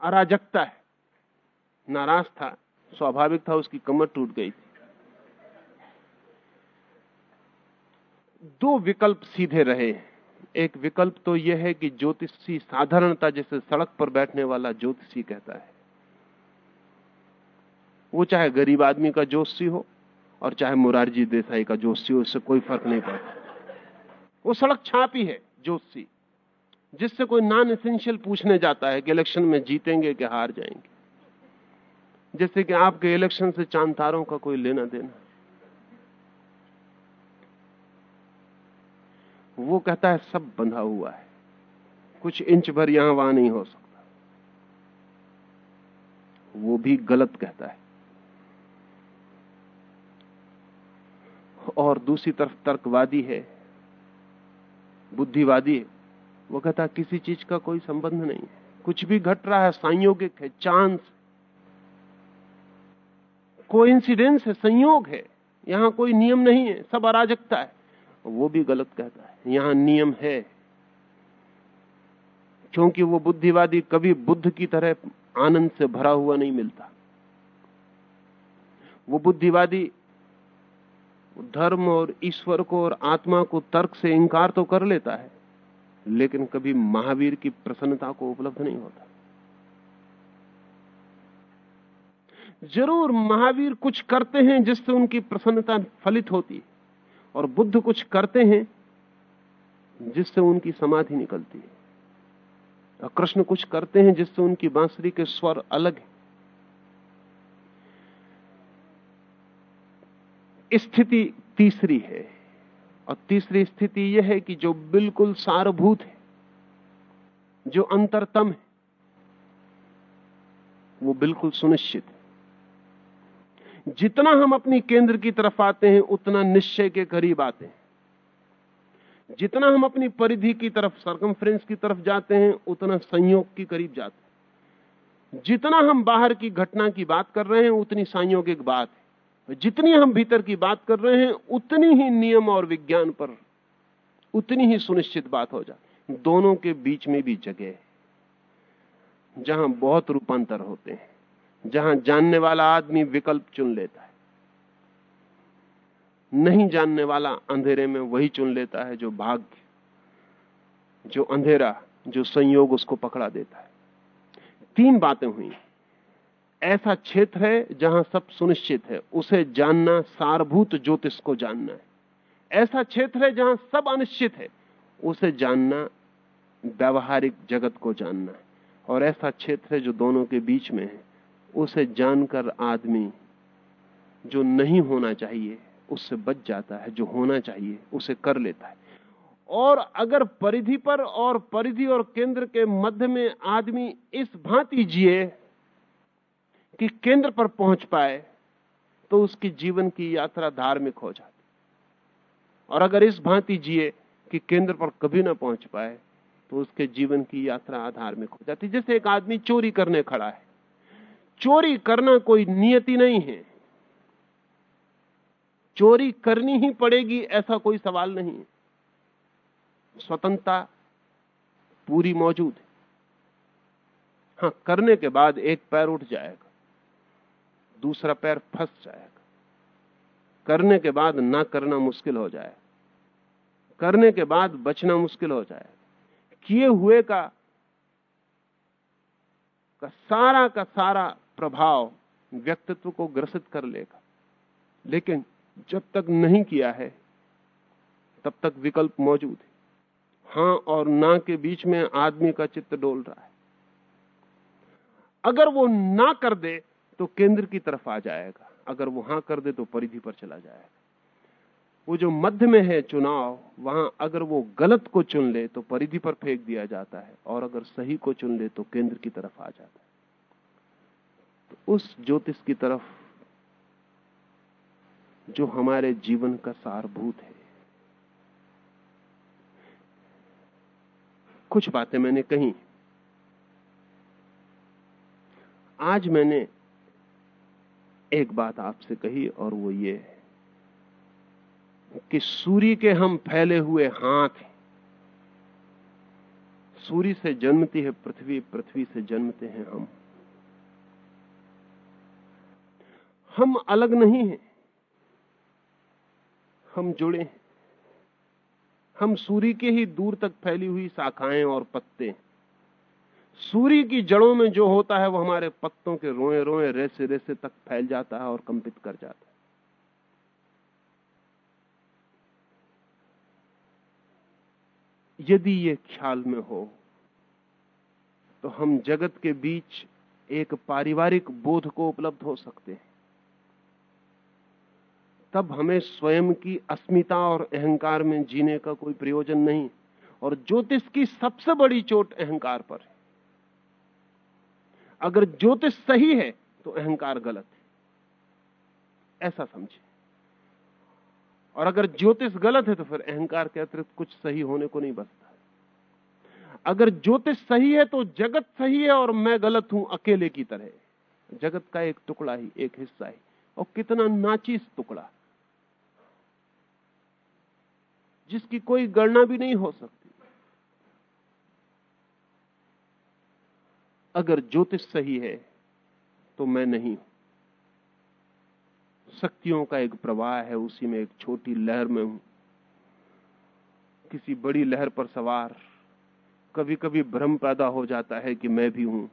Speaker 2: अराजकता है। नाराज़ था। स्वाभाविक था उसकी कमर टूट गई थी। दो विकल्प सीधे रहे एक विकल्प तो यह है कि ज्योतिषी साधारणता जैसे सड़क पर बैठने वाला ज्योतिषी कहता है। वो चाहे गरीब आदमी का जोशी हो और चाहे मुरारजी देसाई का जोशी हो उससे कोई फ़र्क नहीं पड़ता। वो सड़क छापी है जोशी जिससे कोई नॉन एसेंशियल पूछने जाता है कि इलेक्शन में जीतेंगे कि हार जाएँगे। जैसे कि आपके इलेक्शन से चाँद तारों का कोई लेना देना। वो कहता है, सब बंधा हुआ है। कुछ इंच भर यहाँ वहाँ नहीं हो सकता। वो भी गलत कहता है। और दूसरी तरफ़ तर्कवादी है, बुद्धिवादी है। वो कहता है, किसी चीज़ का कोई संबंध नहीं कुछ भी घट रहा है, संयोगिक है, चांस कोई इंसिडेंस है, संयोग है। यहाँ कोई नियम नहीं है, सब अराजकता है। वो भी गलत कहता है, यहाँ नियम है। क्योंकि वो बुद्धिवादी कभी बुद्ध की तरह आनंद से भरा हुआ नहीं मिलता। वो बुद्धिवादी धर्म और ईश्वर को और आत्मा को तर्क से इंकार तो कर लेता है, लेकिन कभी महावीर की प्रसन्नता को उपलब्ध नहीं होता। ज़रूर महावीर कुछ करते हैं जिससे उनकी प्रसन्नता फलित होती है। और बुद्ध कुछ करते हैं जिससे उनकी समाधि निकलती है। और कृष्ण कुछ करते हैं जिससे उनकी बांसुरी के स्वर अलग है। स्थिति तीसरी है। और तीसरी स्थिति यह है कि जो बिल्कुल सारभूत है, जो अंतरतम है, वो बिल्कुल सुनिश्चित है। जितना हम अपनी केंद्र की तरफ़ आते हैं, उतना निश्चय के करीब आते हैं। जितना हम अपनी परिधि की तरफ़ सरकमफ्रेंस की तरफ़ जाते हैं, उतना संयोग के करीब जाते हैं। जितना हम बाहर की घटना की बात कर रहे हैं, उतनी संयोगिक बात है। जितनी हम भीतर की बात कर रहे हैं, उतनी ही नियम और विज्ञान पर, उतनी ही सुनिश्चित बात हो जाती दोनों के बीच में भी जगह है, जहाँ बहुत रूपांतर होते हैं। जहाँ जानने वाला आदमी विकल्प चुन लेता है। नहीं जानने वाला अंधेरे में वही चुन लेता है जो भाग्य, जो अंधेरा, जो संयोग उसको पकड़ा देता है। तीन बातें हुई। ऐसा क्षेत्र है जहाँ सब सुनिश्चित है, उसे जानना सारभूत ज्योतिष को जानना है। ऐसा क्षेत्र है जहाँ सब अनिश्चित है, उसे जानना व्यवहारिक जगत को जानना है। और ऐसा क्षेत्र है जो दोनों के बीच में है। उसे जानकर आदमी जो नहीं होना चाहिए, उससे बच जाता है, जो होना चाहिए, उसे कर लेता है। और अगर परिधि पर और परिधि और केंद्र के मध्य में आदमी इस भांति जिए कि केंद्र पर पहुँच पाए तो उसकी जीवन की यात्रा धार्मिक हो जाती। और अगर इस भांति जिए कि केंद्र पर कभी ना पहुँच पाए तो उसके जीवन की यात्रा अधार्मिक हो जाती। जैसे एक आदमी चोरी करने खड़ा है चोरी करना कोई नियति नहीं है। चोरी करनी ही पड़ेगी ऐसा कोई सवाल नहीं है। स्वतंत्रता पूरी मौजूद है। हाँ, करने के बाद एक पैर उठ जाएगा, दूसरा पैर फंस जाएगा। करने के बाद ना करना मुश्किल हो जाए। करने के बाद बचना मुश्किल हो जाए। किए हुए का का सारा का सारा प्रभाव व्यक्तित्व को ग्रसित कर लेगा। लेकिन जब तक नहीं किया है, तब तक विकल्प मौजूद है। हाँ और ना के बीच में आदमी का चित्त डोल रहा है। अगर वो ना कर दे तो केंद्र की तरफ़ आ जाएगा। अगर वो हाँ कर दे तो परिधि पर चला जाएगा। वो जो मध्य में है चुनाव, वहाँ अगर वो गलत को चुन ले तो परिधि पर फेंक दिया जाता है। और अगर सही को चुन ले तो केंद्र की तरफ़ आ जाता है। उस ज्योतिष की तरफ़ जो हमारे जीवन का सारभूत है। कुछ बातें मैंने कही। आज मैंने एक बात आपसे कही और वो ये है कि सूर्य के हम फैले हुए हाथ हैं। सूर्य से जन्मती है, पृथ्वी पृथ्वी से जन्मते हैं हम। हम अलग नहीं हैं। हम जुड़े हैं। हम सूर्य के ही दूर तक फैली हुई शाखाएँ और पत्ते सूर्य की जड़ों में जो होता है, वो हमारे पत्तों के रोए रोए रेसे रेसे तक फैल जाता है और कंपित कर जाता है। यदि ये ख्याल में हो तो हम जगत के बीच एक पारिवारिक बोध को उपलब्ध हो सकते हैं। तब हमें स्वयं की अस्मिता और अहंकार में जीने का कोई प्रयोजन नहीं। और ज्योतिष की सबसे बड़ी चोट अहंकार पर है। अगर ज्योतिष सही है तो अहंकार गलत है। ऐसा समझे। और अगर ज्योतिष गलत है तो फिर अहंकार के अतिरिक्त कुछ सही होने को नहीं बचता अगर ज्योतिष सही है तो जगत सही है और मैं गलत हूँ अकेले की तरह। जगत का एक टुकड़ा ही, एक हिस्सा ही। और कितना नाचीस टुकड़ा। जिसकी कोई गणना भी नहीं हो सकती। अगर ज्योतिष सही है तो मैं नहीं हूँ। शक्तियों का एक प्रवाह है, उसी में एक छोटी लहर में हूँ। किसी बड़ी लहर पर सवार कभी कभी भ्रम पैदा हो जाता है कि मैं भी हूँ।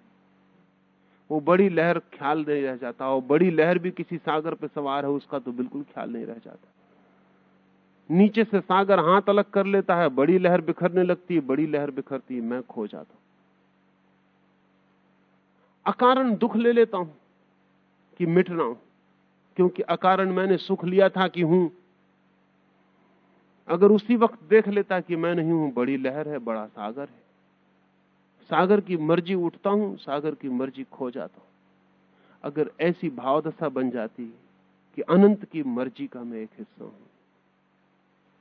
Speaker 2: वो बड़ी लहर ख्याल नहीं रह जाता और बड़ी लहर भी किसी सागर पर सवार है, उसका तो बिल्कुल ख्याल नहीं रह जाता। नीचे से सागर हाथ अलग कर लेता है, बड़ी लहर बिखरने लगती है, बड़ी लहर बिखरती है, मैं खो जाता हूँ। अकारण दुख ले लेता हूँ कि मिट रहा हूँ, क्योंकि अकारण मैंने सुख लिया था कि हूँ। अगर उसी वक्त देख लेता कि मैं नहीं हूँ, बड़ी लहर है, बड़ा सागर है। सागर की मर्ज़ी उठता हूँ, सागर की मर्ज़ी खो जाता हूँ। अगर ऐसी भावदशा बन जाती कि अनंत की मर्ज़ी का मैं एक हिस्सा हूँ।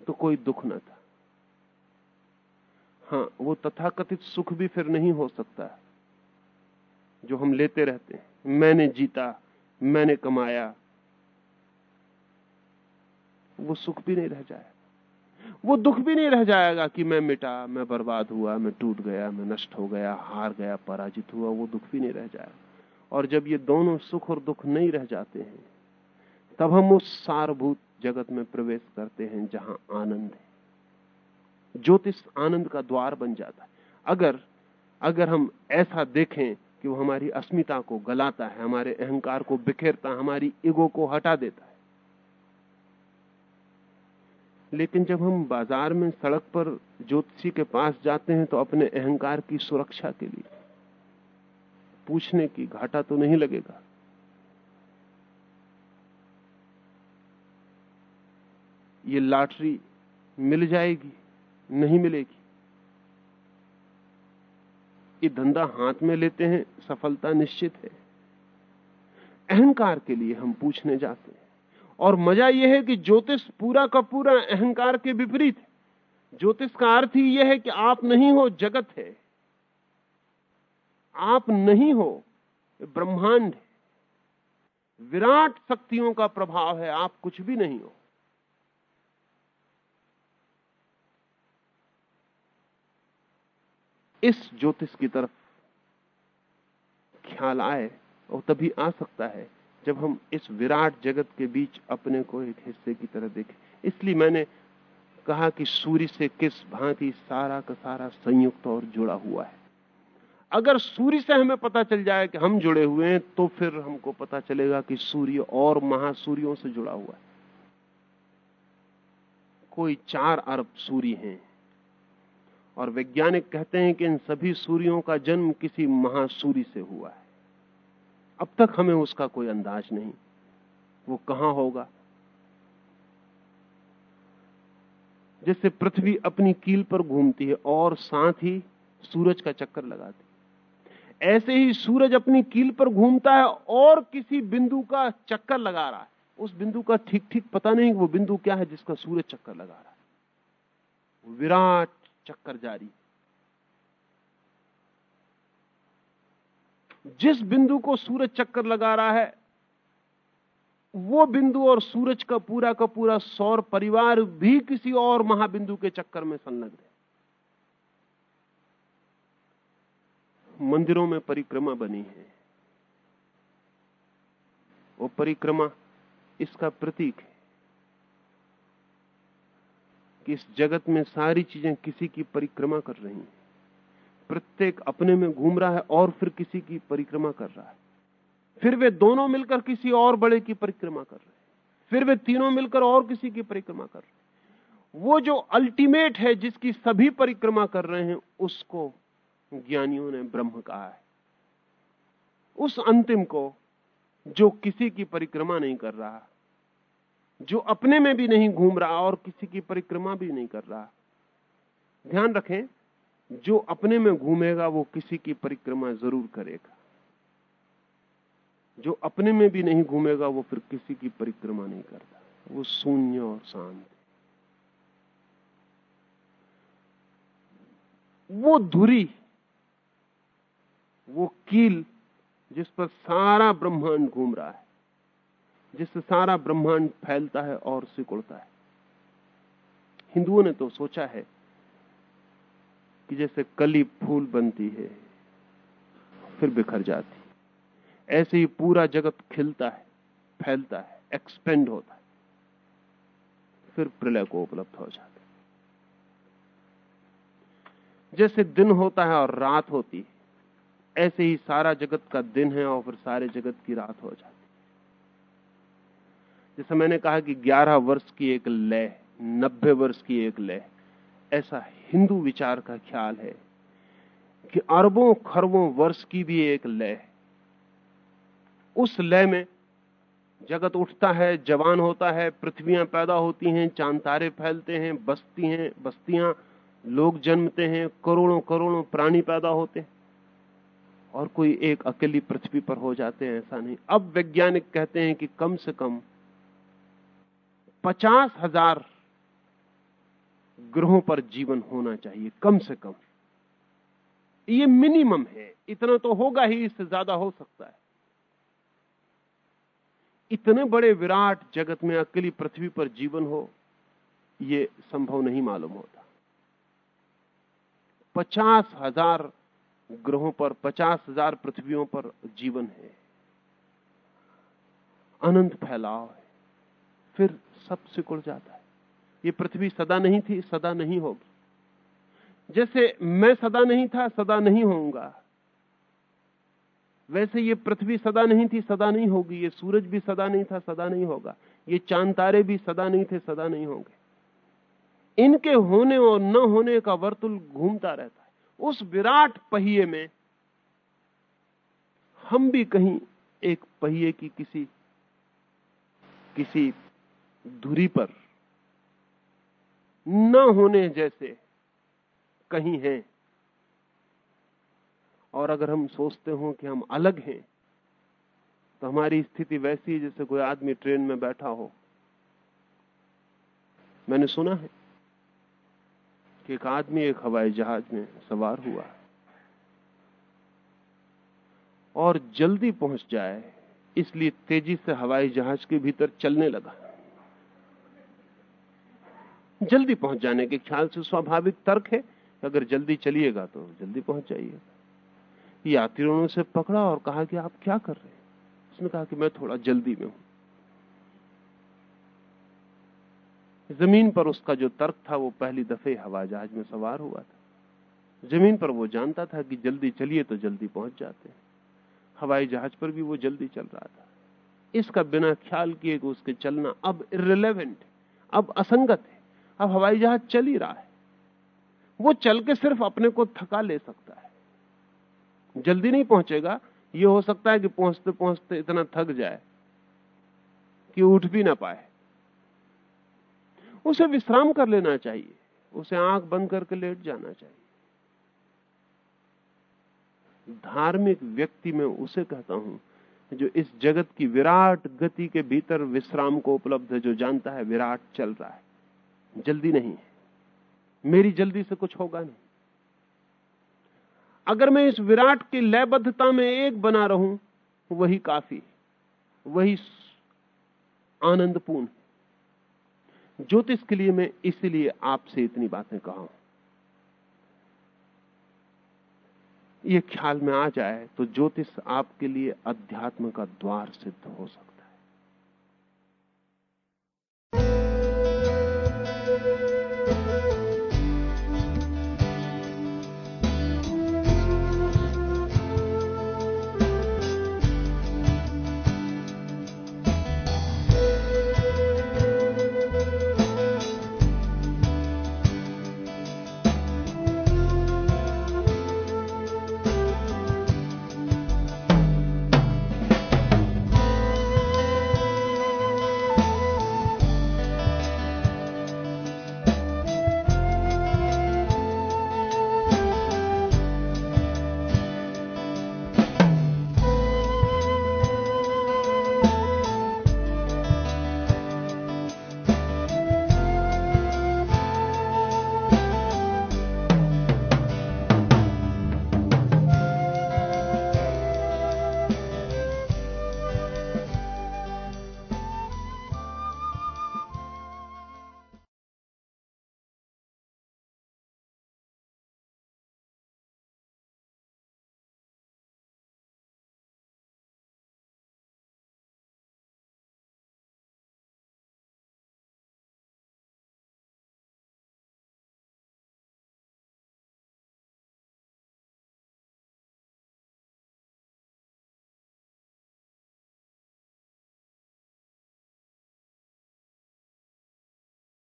Speaker 2: तो कोई दुख न था। हाँ वो तथाकथित सुख भी फिर नहीं हो सकता, जो हम लेते रहते हैं। मैंने जीता, मैंने कमाया, वो सुख भी नहीं रह जाए वो दुख भी नहीं रह जाएगा कि मैं मिटा, मैं बर्बाद हुआ, मैं टूट गया, मैं नष्ट हो गया, हार गया, पराजित हुआ, वो दुख भी नहीं रह जाएगा। और जब ये दोनों सुख और दुख नहीं रह जाते हैं, तब हम उस सारभूत जगत में प्रवेश करते हैं जहाँ आनंद है। ज्योतिष आनंद का द्वार बन जाता है। अगर अगर हम ऐसा देखें कि वो हमारी अस्मिता को गलाता है, हमारे अहंकार को बिखेरता है, हमारी ईगो को हटा देता है। लेकिन जब हम बाज़ार में सड़क पर ज्योतिषी के पास जाते हैं तो अपने अहंकार की सुरक्षा के लिए पूछने की घाटा तो नहीं लगेगा। ये लॉटरी मिल जाएगी, नहीं मिलेगी। ये धंधा हाथ में लेते हैं, सफलता निश्चित है। अहंकार के लिए हम पूछने जाते हैं। और मज़ा यह है कि ज्योतिष पूरा का पूरा अहंकार के विपरीत ज्योतिष का अर्थ ही यह है कि आप नहीं हो, जगत है। आप नहीं हो, ब्रह्मांड है। विराट शक्तियों का प्रभाव है, आप कुछ भी नहीं हो। इस ज्योतिष की तरफ़ ख्याल आए और तभी आ सकता है जब हम इस विराट जगत के बीच अपने को एक हिस्से की तरह देखें। इसलिए मैंने कहा कि सूर्य से किस भांति सारा का सारा संयुक्त और जुड़ा हुआ है। अगर सूर्य से हमें पता चल जाए कि हम जुड़े हुए हैं तो फिर हमको पता चलेगा कि सूर्य और महासूर्यों से जुड़ा हुआ है। कोई चार अरब सूर्य हैं। और वैज्ञानिक कहते हैं कि इन सभी सूर्यों का जन्म किसी महासूर्य से हुआ है। अब तक हमें उसका कोई अंदाज नहीं। वो कहाँ होगा? जैसे पृथ्वी अपनी कील पर घूमती है और साथ ही सूरज का चक्कर लगाती ऐसे ही सूरज अपनी कील पर घूमता है और किसी बिंदु का चक्कर लगा रहा है। उस बिंदु का ठीक ठीक पता नहीं वो बिंदु क्या है जिसका सूरज चक्कर लगा रहा है। विराट चक्कर जारी। जिस बिंदु को सूरज चक्कर लगा रहा है, वो बिंदु और सूरज का पूरा का पूरा सौर परिवार भी किसी और महाबिंदु के चक्कर में संलग्न है। मंदिरों में परिक्रमा बनी है। वो परिक्रमा इसका प्रतीक है। कि इस जगत में सारी चीज़ें किसी की परिक्रमा कर रही हैं। प्रत्येक अपने में घूम रहा है और फिर किसी की परिक्रमा कर रहा है। फिर वे दोनों मिलकर किसी और बड़े की परिक्रमा कर रहे हैं। फिर वे तीनों मिलकर और किसी की परिक्रमा कर रहे हैं। वो जो अल्टीमेट है, जिसकी सभी परिक्रमा कर रहे हैं, उसको ज्ञानियों ने ब्रह्म कहा है। उस अंतिम को जो किसी की परिक्रमा नहीं कर रहा जो अपने में भी नहीं घूम रहा और किसी की परिक्रमा भी नहीं कर रहा। ध्यान रखें, जो अपने में घूमेगा, वो किसी की परिक्रमा ज़रूर करेगा। जो अपने में भी नहीं घूमेगा, वो फिर किसी की परिक्रमा नहीं करता। वो शून्य और शांत वो धुरी, वो कील, जिस पर सारा ब्रह्मांड घूम रहा है। जिससे सारा ब्रह्मांड फैलता है और सिकुड़ता है। हिंदुओं ने तो सोचा है कि जैसे कली फूल बनती है, फिर बिखर जाती ऐसे ही पूरा जगत खिलता है, फैलता है एक्सपेंड होता है। फिर प्रलय को उपलब्ध हो जाता है। जैसे दिन होता है और रात होती है, ऐसे ही सारा जगत का दिन है और फिर सारे जगत की रात हो जाती जैसे मैंने कहा कि 11 वर्ष की एक लय 90 वर्ष की एक लय, ऐसा हिंदू विचार का ख्याल है कि अरबों खरबों वर्ष की भी एक लय उस लय में जगत उठता है, जवान होता है, पृथ्वियाँ पैदा होती हैं, चाँद तारे फैलते हैं, बस्ती हैं, बस्तियाँ लोग जन्मते हैं, करोड़ों करोड़ों प्राणी पैदा होते हैं और कोई एक अकेली पृथ्वी पर हो जाते हैं, ऐसा नहीं। अब वैज्ञानिक कहते हैं कि कम से कम पचास हज़ार ग्रहों पर जीवन होना चाहिए, कम से कम। ये मिनिमम है। इतना तो होगा ही, इससे ज़्यादा हो सकता है। इतने बड़े विराट जगत में अकेली पृथ्वी पर जीवन हो यह संभव नहीं मालूम होता। पचास हज़ार ग्रहों पर, पचास हज़ार पृथ्वियों पर जीवन है। अनंत फैलाव है। फिर सब सिकुड़ जाता है ये पृथ्वी सदा नहीं थी सदा नहीं होगी जैसे मैं सदा नहीं था सदा नहीं होऊँगा वैसे ये पृथ्वी सदा नहीं थी सदा नहीं होगी ये सूरज भी सदा नहीं था सदा नहीं होगा ये चाँद तारे भी सदा नहीं थे सदा नहीं होंगे इनके होने और न होने का वर्तुल घूमता रहता है उस विराट पहिए में हम भी कहीं एक पहिए की किसी किसी धुरी पर न होने जैसे कहीं हैं। और अगर हम सोचते हो कि हम अलग हैं तो हमारी स्थिति वैसी है जैसे कोई आदमी ट्रेन में बैठा हो। मैंने सुना है कि एक आदमी एक हवाई जहाज़ में सवार हुआ और जल्दी पहुँच जाए, इसलिए तेज़ी से हवाई जहाज़ के भीतर चलने लगा। जल्दी पहुँच जाने के ख्याल से स्वाभाविक तर्क है अगर जल्दी चलिएगा तो जल्दी पहुँच जाइएगा यात्रियों ने उसे पकड़ा और कहा कि आप क्या कर रहे हैं? उसने कहा कि मैं थोड़ा जल्दी में हूँ। ज़मीन पर उसका जो तर्क था, वो पहली दफे हवाई जहाज़ में सवार हुआ था। ज़मीन पर वो जानता था कि जल्दी चलिए तो जल्दी पहुँच जाते हैं। हवाई जहाज़ पर भी वो जल्दी चल रहा था। इसका बिना ख्याल किए कि उसके चलना अब इरेलीवेंट अब असंगत है। अब हवाई जहाज़ चल ही रहा है। वो चल के सिर्फ़ अपने को थका ले सकता है। जल्दी नहीं पहुंचेगा। ये हो सकता है कि पहुँचते पहुँचते इतना थक जाए कि उठ भी ना पाए। उसे विश्राम कर लेना चाहिए। उसे आँख बंद करके लेट जाना चाहिए। धार्मिक व्यक्ति में उसे कहता हूँ, जो इस जगत की विराट गति के भीतर विश्राम को उपलब्ध है, जो जानता है विराट चल रहा है। जल्दी नहीं मेरी जल्दी से कुछ होगा नहीं। अगर मैं इस विराट की लयबद्धता में एक बना रहूँ, वही काफ़ी वही आनंदपूर्ण ज्योतिष के लिए मैं इसलिए आपसे इतनी बातें कहा ये ख्याल में आ जाए तो ज्योतिष आपके लिए अध्यात्म का द्वार सिद्ध हो सकता